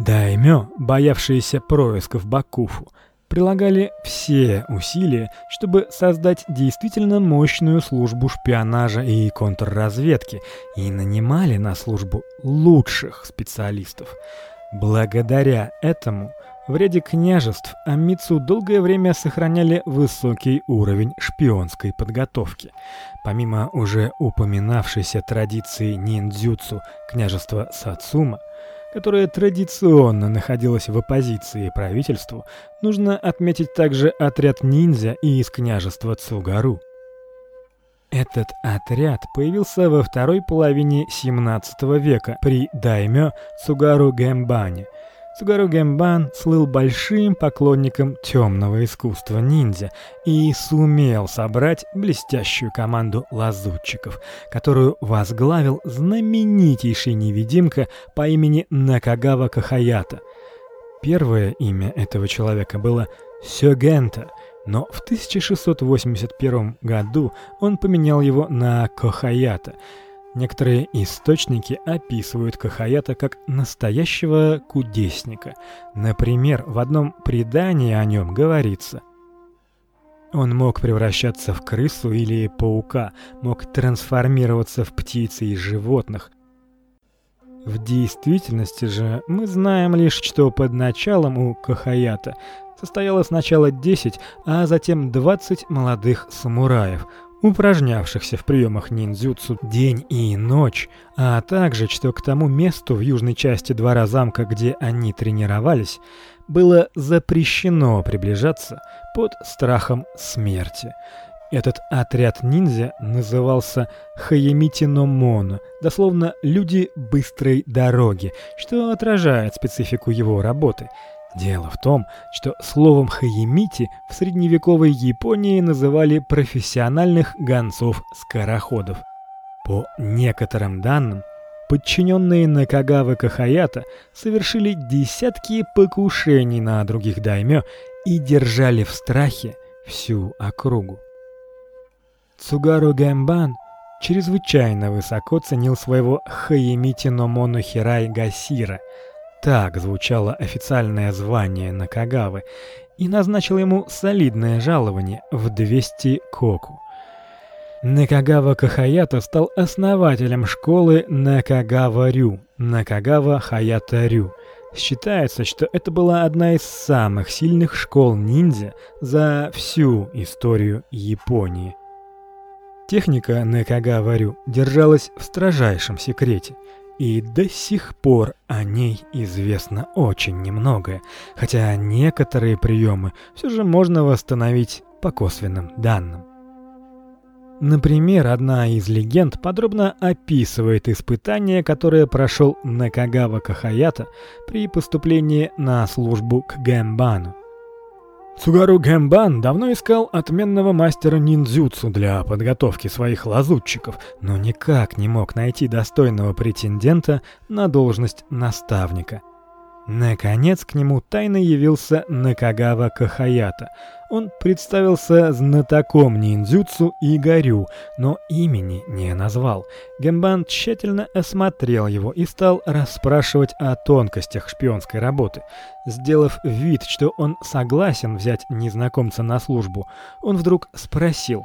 S1: Даймё, боявшиеся происков Бакуфу, прилагали все усилия, чтобы создать действительно мощную службу шпионажа и контрразведки и нанимали на службу лучших специалистов. Благодаря этому в ряде княжеств Амицу долгое время сохраняли высокий уровень шпионской подготовки. Помимо уже упоминавшейся традиции ниндзюцу княжества Сацума, которая традиционно находилась в оппозиции правительству, нужно отметить также отряд ниндзя из княжества Цугару. Этот отряд появился во второй половине 17 века при даймё Цугару Гэмбане – Сугару Гэмбан слыл большим поклонником темного искусства ниндзя и сумел собрать блестящую команду лазутчиков, которую возглавил знаменитейший невидимка по имени Накагава Кахаята. Первое имя этого человека было Сёгента, но в 1681 году он поменял его на Кохаята – Некоторые источники описывают Кахаята как настоящего кудесника. Например, в одном предании о нем говорится: он мог превращаться в крысу или паука, мог трансформироваться в птиц и животных. В действительности же мы знаем лишь, что под началом у Кахаята состояло сначала 10, а затем 20 молодых самураев, упражнявшихся в приемах ниндзюцу день и ночь, а также что к тому месту в южной части двора замка, где они тренировались, было запрещено приближаться под страхом смерти. Этот отряд ниндзя назывался Хаямити но Моно, дословно люди быстрой дороги, что отражает специфику его работы. Дело в том, что словом хаямити в средневековой Японии называли профессиональных гонцов-скороходов. По некоторым данным, подчиненные Накагавы Кахаята совершили десятки покушений на других даймё и держали в страхе всю округу. Цугару Гэмбан чрезвычайно высоко ценил своего Хаямити но Монохирай Гасира – так звучало официальное звание Накагавы, и назначил ему солидное жалование в 200 коку. Накагава Кахаята стал основателем школы Накагава-рю, Накагава-хаята-рю. Считается, что это была одна из самых сильных школ ниндзя за всю историю Японии. Техника Накагава-рю держалась в строжайшем секрете – и до сих пор о ней известно очень немного, хотя некоторые приемы все же можно восстановить по косвенным данным. Например, одна из легенд подробно описывает испытание, которое прошел Накагава Кахаята при поступлении на службу к Гэмбану. Цугару Гэмбан давно искал отменного мастера ниндзюцу для подготовки своих лазутчиков, но никак не мог найти достойного претендента на должность наставника. Наконец к нему тайно явился Накагава Кахаята. Он представился знатоком ниндзюцу и горю, но имени не назвал. Гембан тщательно осмотрел его и стал расспрашивать о тонкостях шпионской работы. Сделав вид, что он согласен взять незнакомца на службу, он вдруг спросил: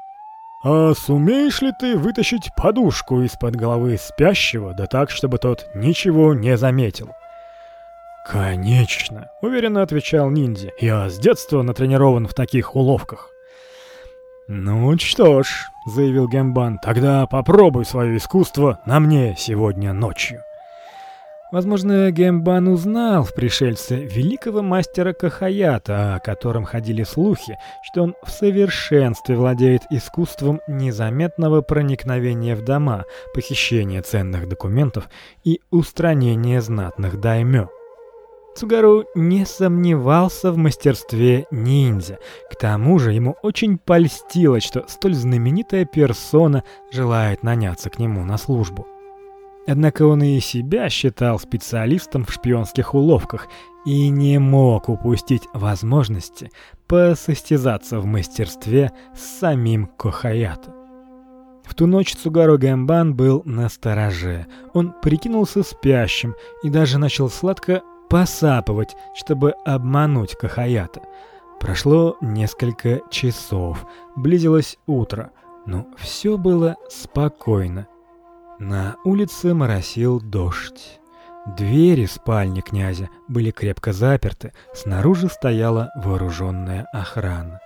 S1: а сумеешь ли ты вытащить подушку из-под головы спящего, да так, чтобы тот ничего не заметил? Конечно, уверенно отвечал ниндзя. Я с детства натренирован в таких уловках. Ну что ж, заявил Гембан. Тогда попробуй свое искусство на мне сегодня ночью. Возможно, Гембан узнал в пришельце великого мастера Кахаята, о котором ходили слухи, что он в совершенстве владеет искусством незаметного проникновения в дома, похищения ценных документов и устранения знатных даймё. Цугару не сомневался в мастерстве ниндзя. К тому же ему очень польстило, что столь знаменитая персона желает наняться к нему на службу. Однако он и себя считал специалистом в шпионских уловках и не мог упустить возможности посостязаться в мастерстве с самим Кохаято. В ту ночь Цугару Гэмбан был на стороже. Он прикинулся спящим и даже начал сладко посапывать, чтобы обмануть Кахаята. Прошло несколько часов, близилось утро, но все было спокойно. На улице моросил дождь. Двери спальни князя были крепко заперты, снаружи стояла вооруженная охрана.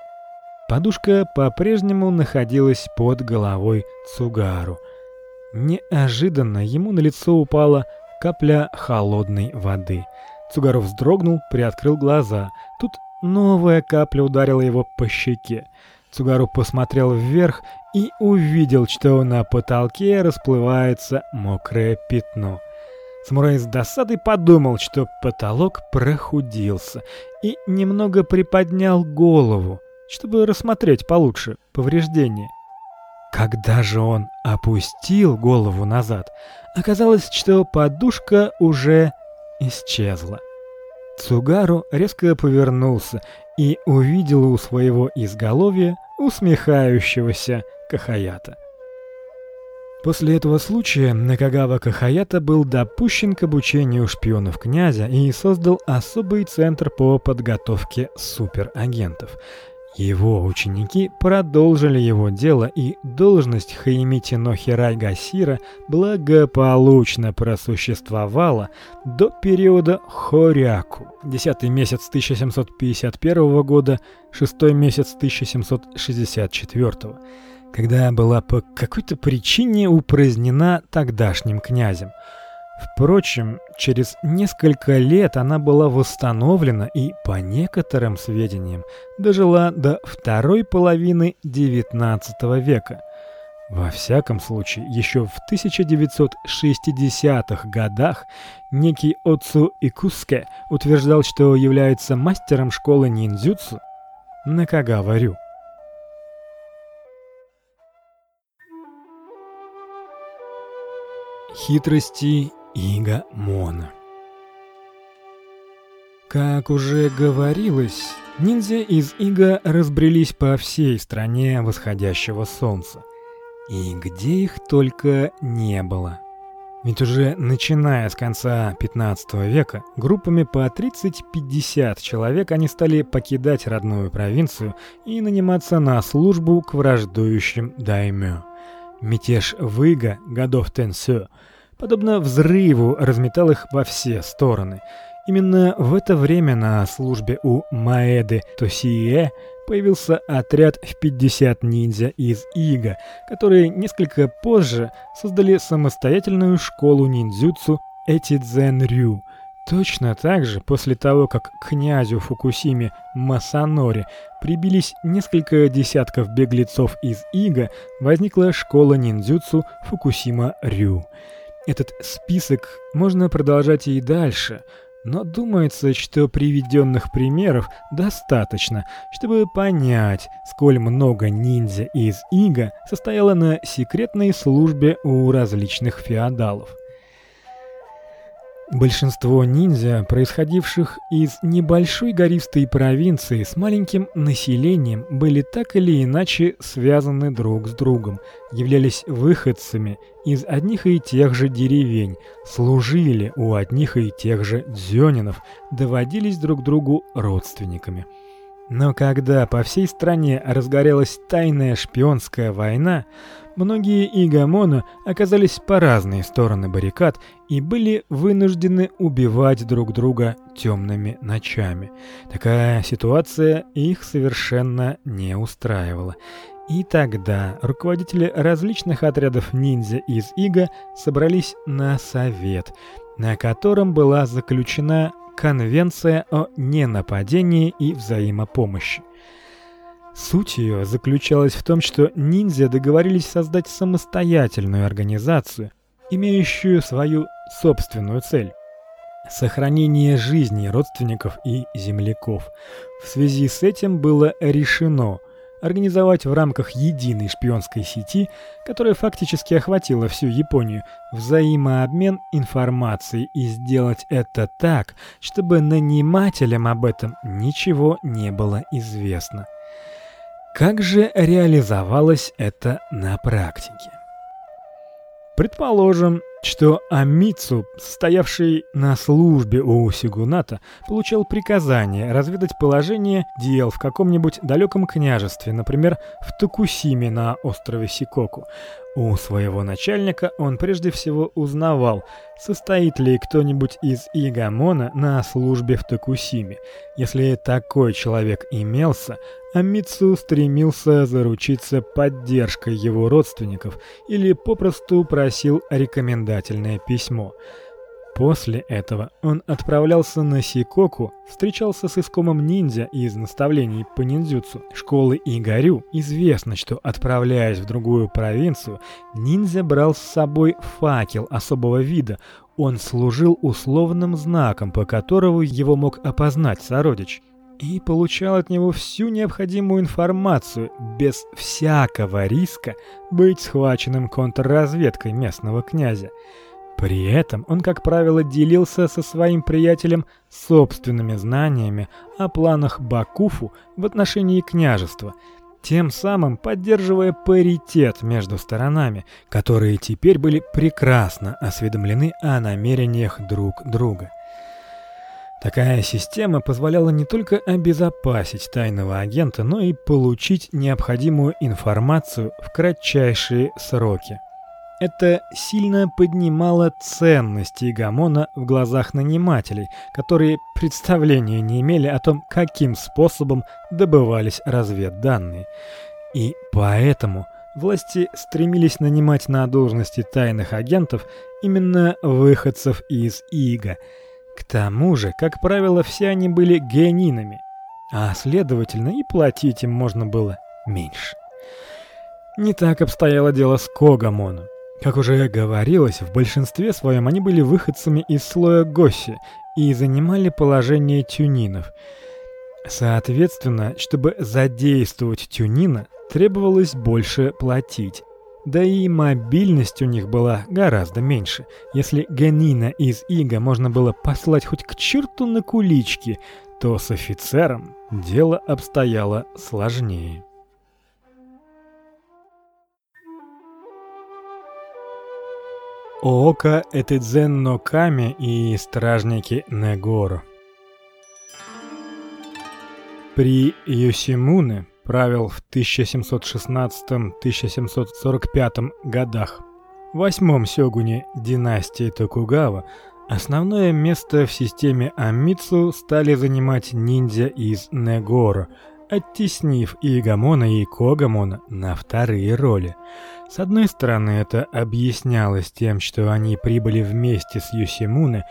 S1: Подушка по-прежнему находилась под головой Цугару. Неожиданно ему на лицо упала капля холодной воды. Цугаров вздрогнул, приоткрыл глаза. Тут новая капля ударила его по щеке. Цугару посмотрел вверх и увидел, что на потолке расплывается мокрое пятно. Самурай с досадой подумал, что потолок прохудился, и немного приподнял голову, чтобы рассмотреть получше повреждения. Когда же он опустил голову назад, оказалось, что подушка уже исчезла. Цугару резко повернулся и увидел у своего изголовья усмехающегося Кахаята. После этого случая Накагава Кахаята был допущен к обучению шпионов князя и создал особый центр по подготовке суперагентов. Его ученики продолжили его дело, и должность Хаимити Нохирай Гасира благополучно просуществовала до периода Хоряку. Десятый месяц 1751 года, шестой месяц 1764. когда была по какой-то причине упразднена тогдашним князем. Впрочем, через несколько лет она была восстановлена и, по некоторым сведениям, дожила до второй половины XIX века. Во всяком случае, еще в 1960-х годах некий Отцу Икуске утверждал, что является мастером школы ниндзюцу Накагава-рю. Хитрости Ига Мона. Как уже говорилось, ниндзя из Ига разбрелись по всей стране восходящего солнца. И где их только не было. Ведь уже начиная с конца 15 века, группами по 30-50 человек они стали покидать родную провинцию и наниматься на службу к враждующим даймё. Мятеж Выга годов Тенсё подобно взрыву, разметал их во все стороны. Именно в это время на службе у Маэды Тосие появился отряд в 50 ниндзя из Ига, которые несколько позже создали самостоятельную школу ниндзюцу Этидзен-рю. Точно так же, после того, как к князю Фукусиме Масанори прибились несколько десятков беглецов из Ига, возникла школа ниндзюцу Фукусима-рю. Этот список можно продолжать и дальше, но думается, что приведенных примеров достаточно, чтобы понять, сколь много ниндзя из Ига состояло на секретной службе у различных феодалов. Большинство ниндзя, происходивших из небольшой гористой провинции с маленьким населением, были так или иначе связаны друг с другом, являлись выходцами из одних и тех же деревень, служили у одних и тех же дзёнинов, доводились друг другу родственниками. Но когда по всей стране разгорелась тайная шпионская война, многие игамоны оказались по разные стороны баррикад и были вынуждены убивать друг друга темными ночами. Такая ситуация их совершенно не устраивала. И тогда руководители различных отрядов ниндзя из Ига собрались на совет, на котором была заключена Конвенция о ненападении и взаимопомощи. Суть ее заключалась в том, что ниндзя договорились создать самостоятельную организацию, имеющую свою собственную цель сохранение жизни родственников и земляков. В связи с этим было решено организовать в рамках единой шпионской сети, которая фактически охватила всю Японию, взаимообмен информацией и сделать это так, чтобы нанимателям об этом ничего не было известно. Как же реализовалось это на практике? Предположим, что Амицу, стоявший на службе у Сигуната, получал приказание разведать положение дел в каком-нибудь далеком княжестве, например, в Токусиме на острове Сикоку. У своего начальника он прежде всего узнавал, состоит ли кто-нибудь из Игамона на службе в Токусиме. Если такой человек имелся, Амицу стремился заручиться поддержкой его родственников или попросту просил рекомендательное письмо. После этого он отправлялся на Сикоку, встречался с искомым ниндзя из наставлений по ниндзюцу школы Игарю. Известно, что отправляясь в другую провинцию, ниндзя брал с собой факел особого вида. Он служил условным знаком, по которому его мог опознать сородич и получал от него всю необходимую информацию без всякого риска быть схваченным контрразведкой местного князя. При этом он, как правило, делился со своим приятелем собственными знаниями о планах Бакуфу в отношении княжества, тем самым поддерживая паритет между сторонами, которые теперь были прекрасно осведомлены о намерениях друг друга. Такая система позволяла не только обезопасить тайного агента, но и получить необходимую информацию в кратчайшие сроки. Это сильно поднимало ценность Игамона в глазах нанимателей, которые представления не имели о том, каким способом добывались разведданные. И поэтому власти стремились нанимать на должности тайных агентов именно выходцев из Ига. К тому же, как правило, все они были генинами, а следовательно и платить им можно было меньше. Не так обстояло дело с Когамоном. Как уже говорилось, в большинстве своем они были выходцами из слоя Госси и занимали положение тюнинов. Соответственно, чтобы задействовать тюнина, требовалось больше платить. Да и мобильность у них была гораздо меньше. Если Ганина из Ига можно было послать хоть к черту на кулички, то с офицером дело обстояло сложнее. Оока Этидзен но Ками и стражники Негоро. При Йосимуне правил в 1716-1745 годах. В восьмом сёгуне династии Токугава основное место в системе Амицу стали занимать ниндзя из Негоро, оттеснив Игамона и Когамона на вторые роли. С одной стороны, это объяснялось тем, что они прибыли вместе с Юсимуне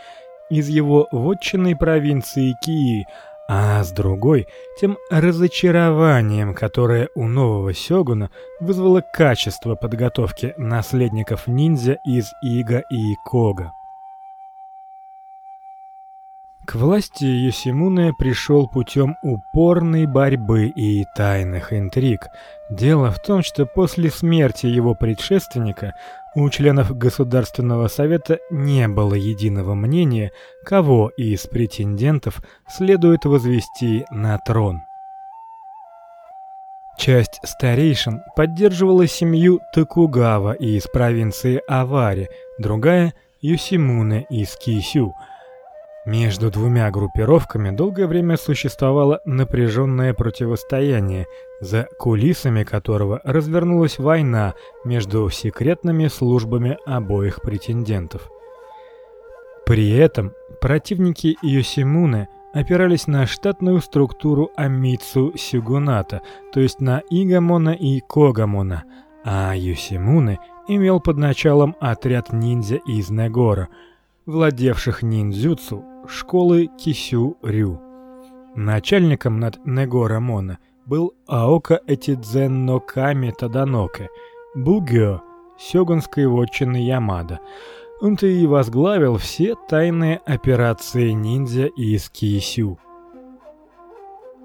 S1: из его вотчинной провинции Кии, а с другой тем разочарованием, которое у нового сёгуна вызвало качество подготовки наследников ниндзя из Ига и Кога. К власти Йосимуне пришел путем упорной борьбы и тайных интриг. Дело в том, что после смерти его предшественника у членов Государственного совета не было единого мнения, кого из претендентов следует возвести на трон. Часть старейшин поддерживала семью Токугава из провинции Авари, другая Юсимуне из Кисю – между двумя группировками долгое время существовало напряженное противостояние, за кулисами которого развернулась война между секретными службами обоих претендентов. При этом противники Йосимуне опирались на штатную структуру Амицу Сюгуната, то есть на Игамона и Когамона, а Йосимуне имел под началом отряд ниндзя из Негора, владевших ниндзюцу школы Кисю-рю. Начальником над Него-Рамона был Аока Этидзен но Ками Таданоке, Бугё, сёгунской вотчины Ямада. Он-то и возглавил все тайные операции ниндзя из Кисю.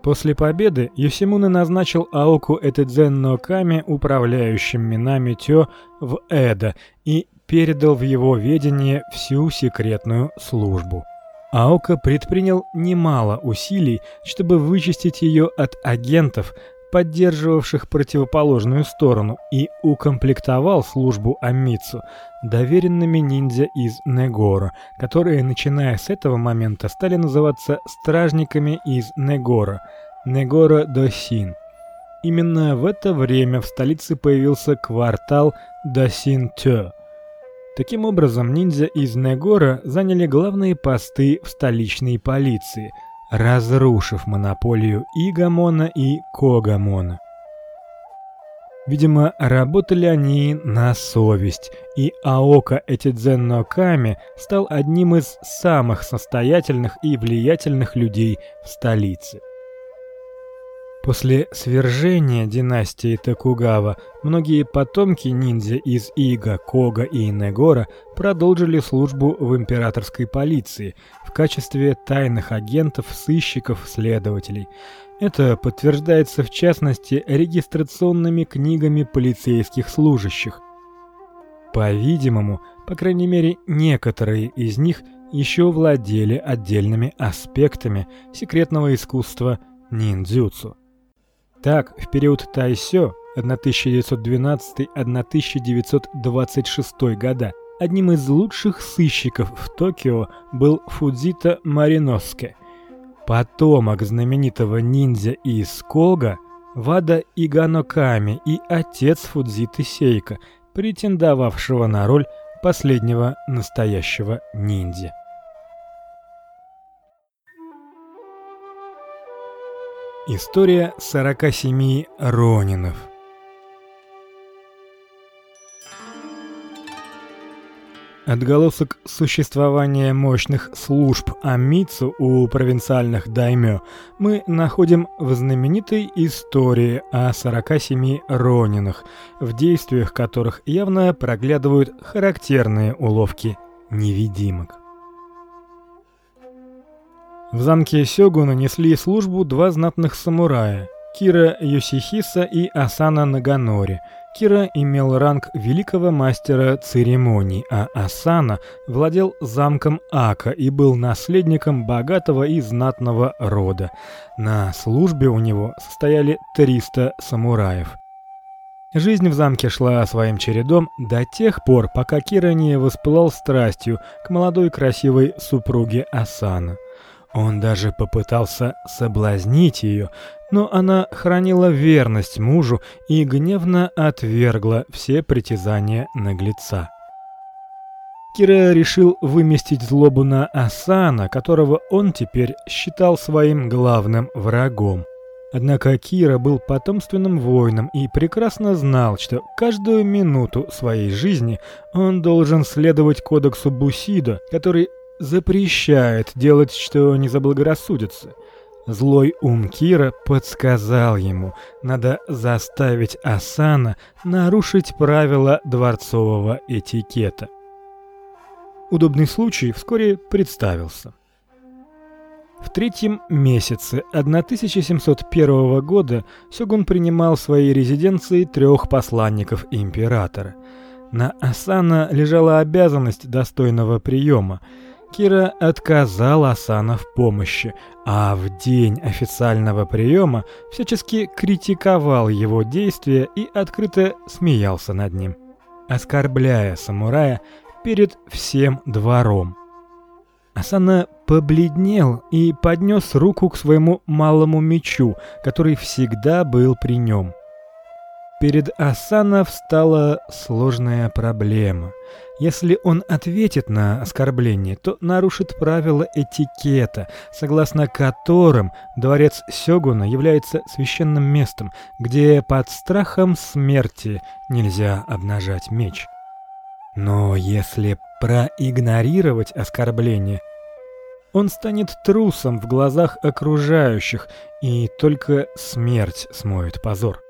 S1: После победы Юсимуне назначил Аоку Этидзен но Ками управляющим минами Тё в Эда и передал в его ведение всю секретную службу. Аока предпринял немало усилий, чтобы вычистить ее от агентов, поддерживавших противоположную сторону, и укомплектовал службу Амицу доверенными ниндзя из Негора, которые, начиная с этого момента, стали называться стражниками из Негора, Негора Досин. Именно в это время в столице появился квартал Досин-Тё – Таким образом, ниндзя из Негора заняли главные посты в столичной полиции, разрушив монополию Игамона и Когамона. Видимо, работали они на совесть, и Аока Этидзен Ками стал одним из самых состоятельных и влиятельных людей в столице. После свержения династии Токугава многие потомки ниндзя из Ига, Кога и Негора продолжили службу в императорской полиции в качестве тайных агентов, сыщиков, следователей. Это подтверждается в частности регистрационными книгами полицейских служащих. По-видимому, по крайней мере, некоторые из них еще владели отдельными аспектами секретного искусства ниндзюцу. Так, в период Тайсё 1912-1926 года одним из лучших сыщиков в Токио был Фудзита Мариноске, потомок знаменитого ниндзя из Кога Вада Иганоками и отец Фудзиты Сейка, претендовавшего на роль последнего настоящего ниндзя. История 47 Ронинов. Отголосок существования мощных служб Амицу у провинциальных даймё мы находим в знаменитой истории о 47 ронинах, в действиях которых явно проглядывают характерные уловки невидимок. В замке Сёгуна несли службу два знатных самурая: Кира Йосихиса и Асана Наганори. Кира имел ранг великого мастера церемоний, а Асана владел замком Ака и был наследником богатого и знатного рода. На службе у него состояли 300 самураев. Жизнь в замке шла своим чередом до тех пор, пока Кира не воспылал страстью к молодой красивой супруге Асана. Он даже попытался соблазнить ее, но она хранила верность мужу и гневно отвергла все притязания наглеца. Кира решил выместить злобу на Асана, которого он теперь считал своим главным врагом. Однако Кира был потомственным воином и прекрасно знал, что каждую минуту своей жизни он должен следовать кодексу Бусидо, который запрещает делать, что не заблагорассудится. Злой ум Кира подсказал ему, надо заставить Асана нарушить правила дворцового этикета. Удобный случай вскоре представился. В третьем месяце 1701 года сёгун принимал в своей резиденции трех посланников императора. На Асана лежала обязанность достойного приема – Кира отказал Асана в помощи, а в день официального приема всячески критиковал его действия и открыто смеялся над ним, оскорбляя самурая перед всем двором. Асана побледнел и поднес руку к своему малому мечу, который всегда был при нем. Перед Асана встала сложная проблема. Если он ответит на оскорбление, то нарушит правила этикета, согласно которым дворец сёгуна является священным местом, где под страхом смерти нельзя обнажать меч. Но если проигнорировать оскорбление, он станет трусом в глазах окружающих, и только смерть смоет позор.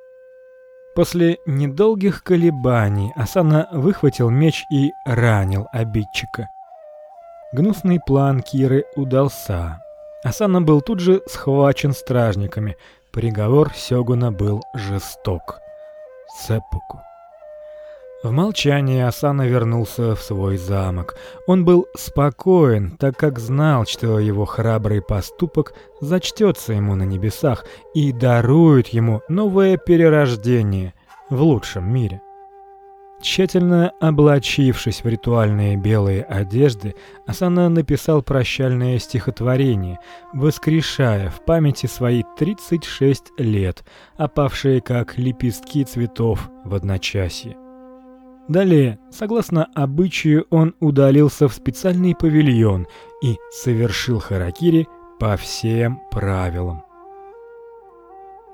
S1: После недолгих колебаний Асана выхватил меч и ранил обидчика. Гнусный план Киры удался. Асана был тут же схвачен стражниками. Приговор сёгуна был жесток. Сэппуку. В молчании Асана вернулся в свой замок. Он был спокоен, так как знал, что его храбрый поступок зачтется ему на небесах и дарует ему новое перерождение в лучшем мире. Тщательно облачившись в ритуальные белые одежды, Асана написал прощальное стихотворение, воскрешая в памяти свои 36 лет, опавшие как лепестки цветов в одночасье. Далее, согласно обычаю, он удалился в специальный павильон и совершил харакири по всем правилам.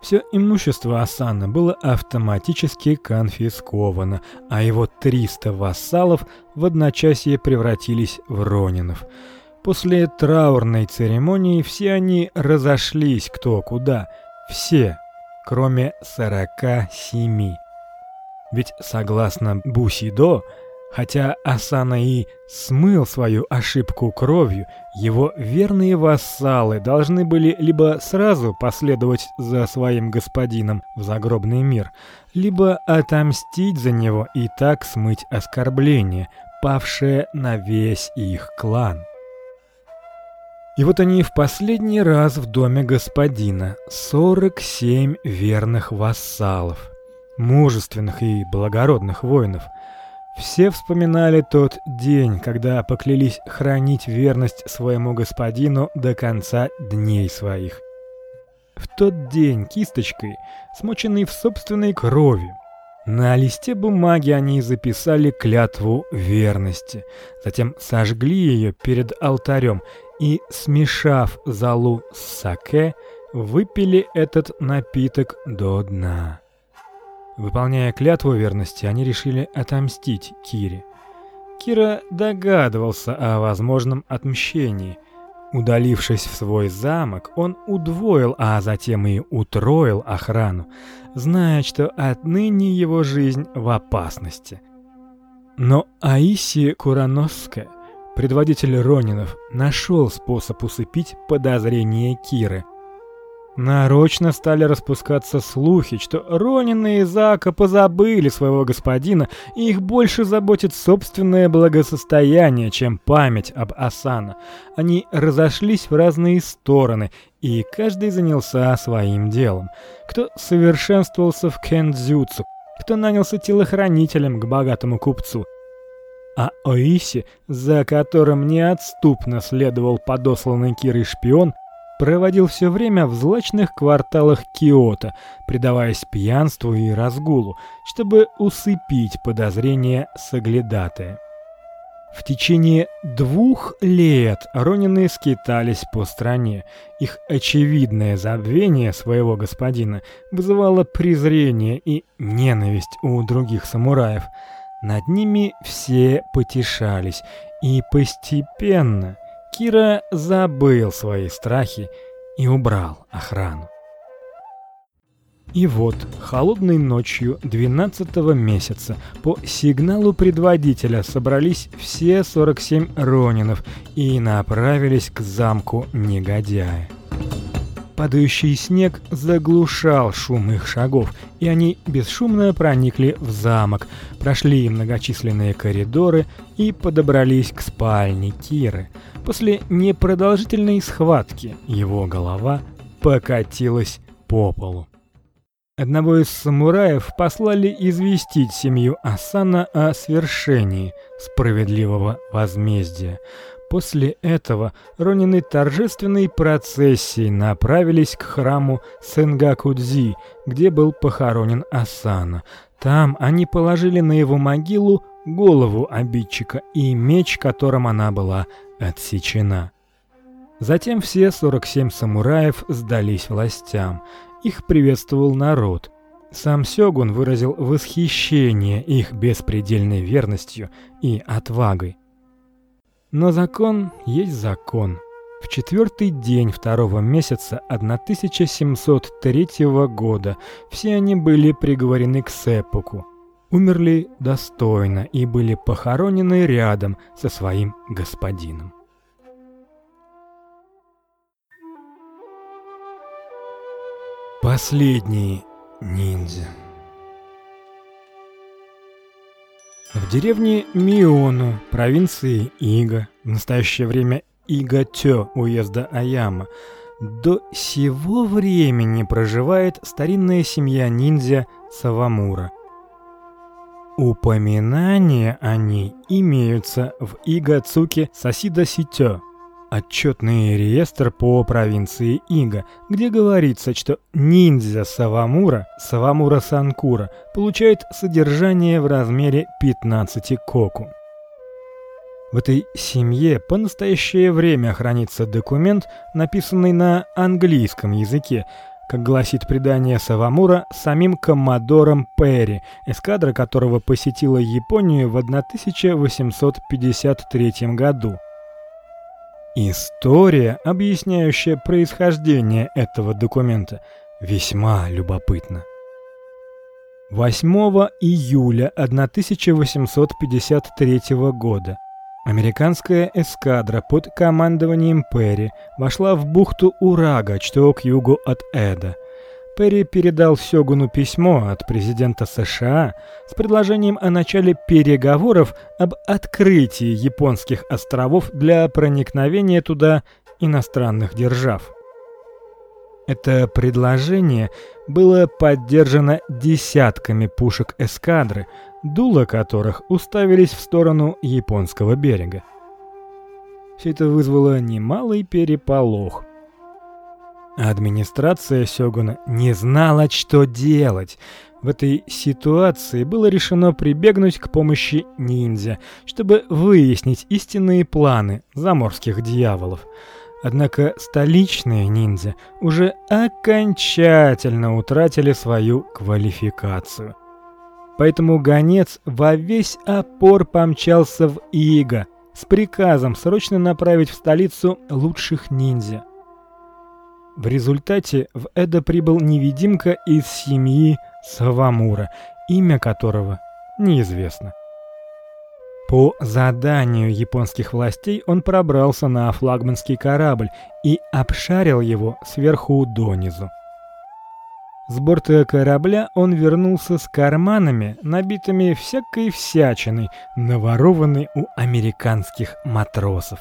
S1: Все имущество Асана было автоматически конфисковано, а его 300 вассалов в одночасье превратились в ронинов. После траурной церемонии все они разошлись кто куда, все, кроме 47. Ведь согласно Бусидо, хотя Асана и смыл свою ошибку кровью, его верные вассалы должны были либо сразу последовать за своим господином в загробный мир, либо отомстить за него и так смыть оскорбление, павшее на весь их клан. И вот они в последний раз в доме господина, 47 верных вассалов мужественных и благородных воинов. Все вспоминали тот день, когда поклялись хранить верность своему господину до конца дней своих. В тот день кисточкой, смоченной в собственной крови, на листе бумаги они записали клятву верности, затем сожгли ее перед алтарем и, смешав золу с саке, выпили этот напиток до дна. Выполняя клятву верности, они решили отомстить Кире. Кира догадывался о возможном отмщении. Удалившись в свой замок, он удвоил, а затем и утроил охрану, зная, что отныне его жизнь в опасности. Но Аиси Кураносская, предводитель Ронинов, нашел способ усыпить подозрения Киры. Нарочно стали распускаться слухи, что Ронины и Зака позабыли своего господина, и их больше заботит собственное благосостояние, чем память об Асана. Они разошлись в разные стороны, и каждый занялся своим делом. Кто совершенствовался в кендзюцу, кто нанялся телохранителем к богатому купцу. А Оиси, за которым неотступно следовал подосланный Кирой шпион, проводил все время в злачных кварталах Киото, предаваясь пьянству и разгулу, чтобы усыпить подозрения соглядатая. В течение двух лет Ронины скитались по стране. Их очевидное забвение своего господина вызывало презрение и ненависть у других самураев. Над ними все потешались, и постепенно Кира забыл свои страхи и убрал охрану. И вот, холодной ночью 12 месяца по сигналу предводителя собрались все 47 ронинов и направились к замку негодяя. Падающий снег заглушал шум их шагов, и они бесшумно проникли в замок, прошли многочисленные коридоры и подобрались к спальне Киры. После непродолжительной схватки его голова покатилась по полу. Одного из самураев послали известить семью Асана о свершении справедливого возмездия. После этого ронины торжественной процессией направились к храму Сэнгакудзи, где был похоронен Асана. Там они положили на его могилу голову обидчика и меч, которым она была отсечена. Затем все 47 самураев сдались властям. Их приветствовал народ. Сам сёгун выразил восхищение их беспредельной верностью и отвагой. Но закон есть закон. В четвертый день второго месяца 1703 года все они были приговорены к сеппуку. Умерли достойно и были похоронены рядом со своим господином. Последние ниндзя. В деревне Миону, провинции Ига, в настоящее время Игатё уезда Аяма, до сего времени проживает старинная семья ниндзя Савамура. Упоминания о ней имеются в Игацуке Сасида Ситё, отчетный реестр по провинции Ига, где говорится, что ниндзя Савамура, Савамура Санкура, получает содержание в размере 15 коку. В этой семье по настоящее время хранится документ, написанный на английском языке, как гласит предание Савамура, самим коммодором Перри, эскадра которого посетила Японию в 1853 году. История, объясняющая происхождение этого документа, весьма любопытна. 8 июля 1853 года американская эскадра под командованием Перри вошла в бухту Урага, что к югу от Эда. Перри передал Сёгуну письмо от президента США с предложением о начале переговоров об открытии японских островов для проникновения туда иностранных держав. Это предложение было поддержано десятками пушек эскадры, дула которых уставились в сторону японского берега. Все это вызвало немалый переполох. Администрация Сёгуна не знала, что делать. В этой ситуации было решено прибегнуть к помощи ниндзя, чтобы выяснить истинные планы заморских дьяволов. Однако столичные ниндзя уже окончательно утратили свою квалификацию. Поэтому гонец во весь опор помчался в Ига с приказом срочно направить в столицу лучших ниндзя. В результате в Эдо прибыл невидимка из семьи Савамура, имя которого неизвестно. По заданию японских властей он пробрался на флагманский корабль и обшарил его сверху донизу. С борта корабля он вернулся с карманами, набитыми всякой всячиной, наворованной у американских матросов.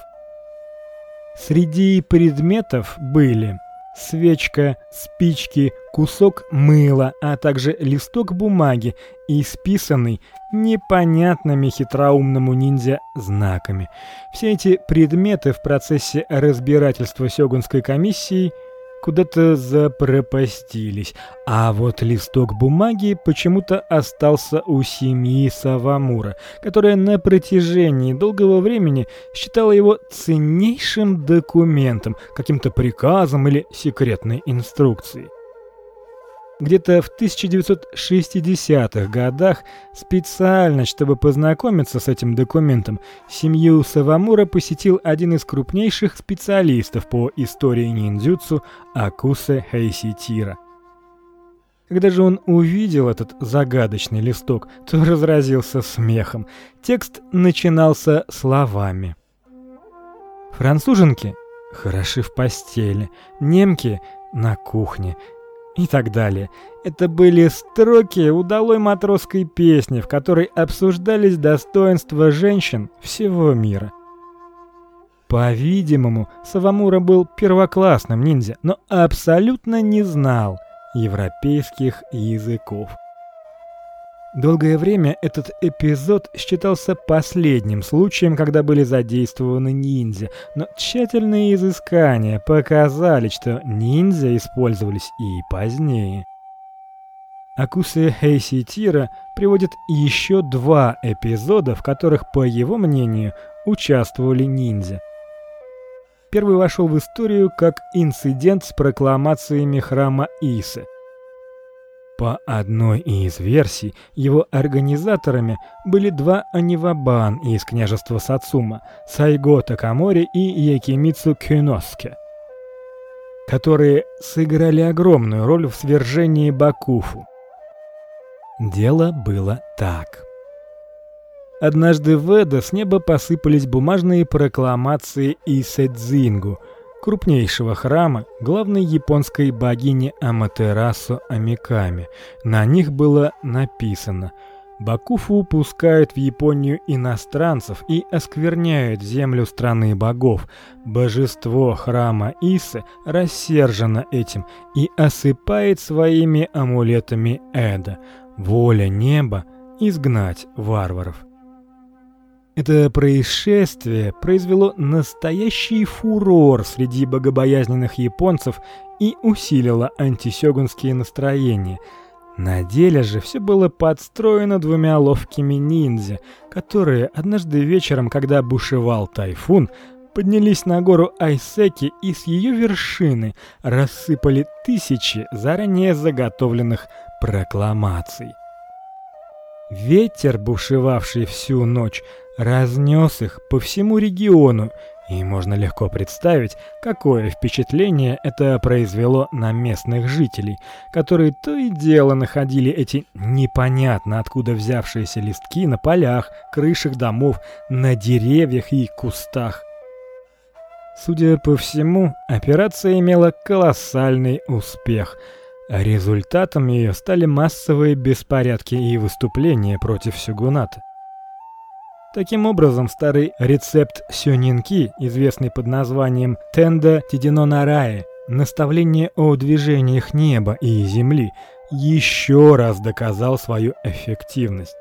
S1: Среди предметов были свечка, спички, кусок мыла, а также листок бумаги, исписанный непонятными хитроумному ниндзя знаками. Все эти предметы в процессе разбирательства сёгунской комиссии – куда-то запропастились, а вот листок бумаги почему-то остался у семьи Савамура, которая на протяжении долгого времени считала его ценнейшим документом, каким-то приказом или секретной инструкцией. Где-то в 1960-х годах специально, чтобы познакомиться с этим документом, семью Савамура посетил один из крупнейших специалистов по истории ниндзюцу Акусе Хейситира. Когда же он увидел этот загадочный листок, то разразился смехом. Текст начинался словами: Француженки хороши в постели, немки на кухне, и так далее. Это были строки удалой матросской песни, в которой обсуждались достоинства женщин всего мира. По-видимому, Савамура был первоклассным ниндзя, но абсолютно не знал европейских языков. Долгое время этот эпизод считался последним случаем, когда были задействованы ниндзя, но тщательные изыскания показали, что ниндзя использовались и позднее. Акусе Хейси Тира приводит еще два эпизода, в которых, по его мнению, участвовали ниндзя. Первый вошел в историю как инцидент с прокламациями храма Исы – по одной из версий, его организаторами были два анивабан из княжества Сацума: Сайго Такамори и Якимицу Кюноске, которые сыграли огромную роль в свержении Бакуфу. Дело было так. Однажды в Эдо с неба посыпались бумажные прокламации Исэдзингу – крупнейшего храма главной японской богини Аматерасу Амиками. На них было написано: Бакуфу пускают в Японию иностранцев и оскверняют землю страны богов. Божество храма Исы рассержено этим и осыпает своими амулетами Эда. Воля неба изгнать варваров. Это происшествие произвело настоящий фурор среди богобоязненных японцев и усилило антисёгунские настроения. На деле же все было подстроено двумя ловкими ниндзя, которые однажды вечером, когда бушевал тайфун, поднялись на гору Айсеки и с ее вершины рассыпали тысячи заранее заготовленных прокламаций. Ветер, бушевавший всю ночь, разнес их по всему региону, и можно легко представить, какое впечатление это произвело на местных жителей, которые то и дело находили эти непонятно откуда взявшиеся листки на полях, крышах домов, на деревьях и кустах. Судя по всему, операция имела колоссальный успех. Результатом ее стали массовые беспорядки и выступления против сёгуната. Таким образом, старый рецепт сёнинки, известный под названием Тенда Тидинонарае, наставление о движениях неба и земли, еще раз доказал свою эффективность.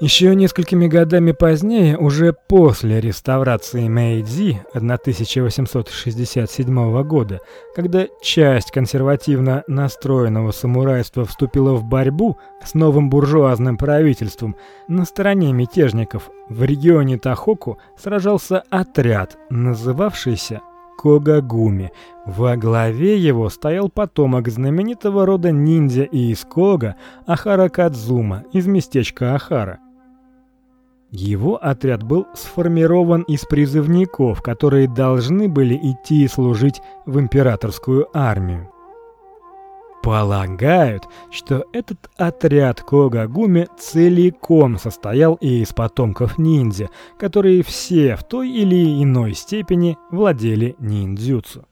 S1: Еще несколькими годами позднее, уже после реставрации Мэйдзи 1867 года, когда часть консервативно настроенного самурайства вступила в борьбу с новым буржуазным правительством, на стороне мятежников в регионе Тахоку сражался отряд, называвшийся Когагуми. Во главе его стоял потомок знаменитого рода ниндзя и искога Ахара Кадзума из местечка Ахара. Его отряд был сформирован из призывников, которые должны были идти служить в императорскую армию. Полагают, что этот отряд Когагуми целиком состоял из потомков ниндзя, которые все в той или иной степени владели ниндзюцу.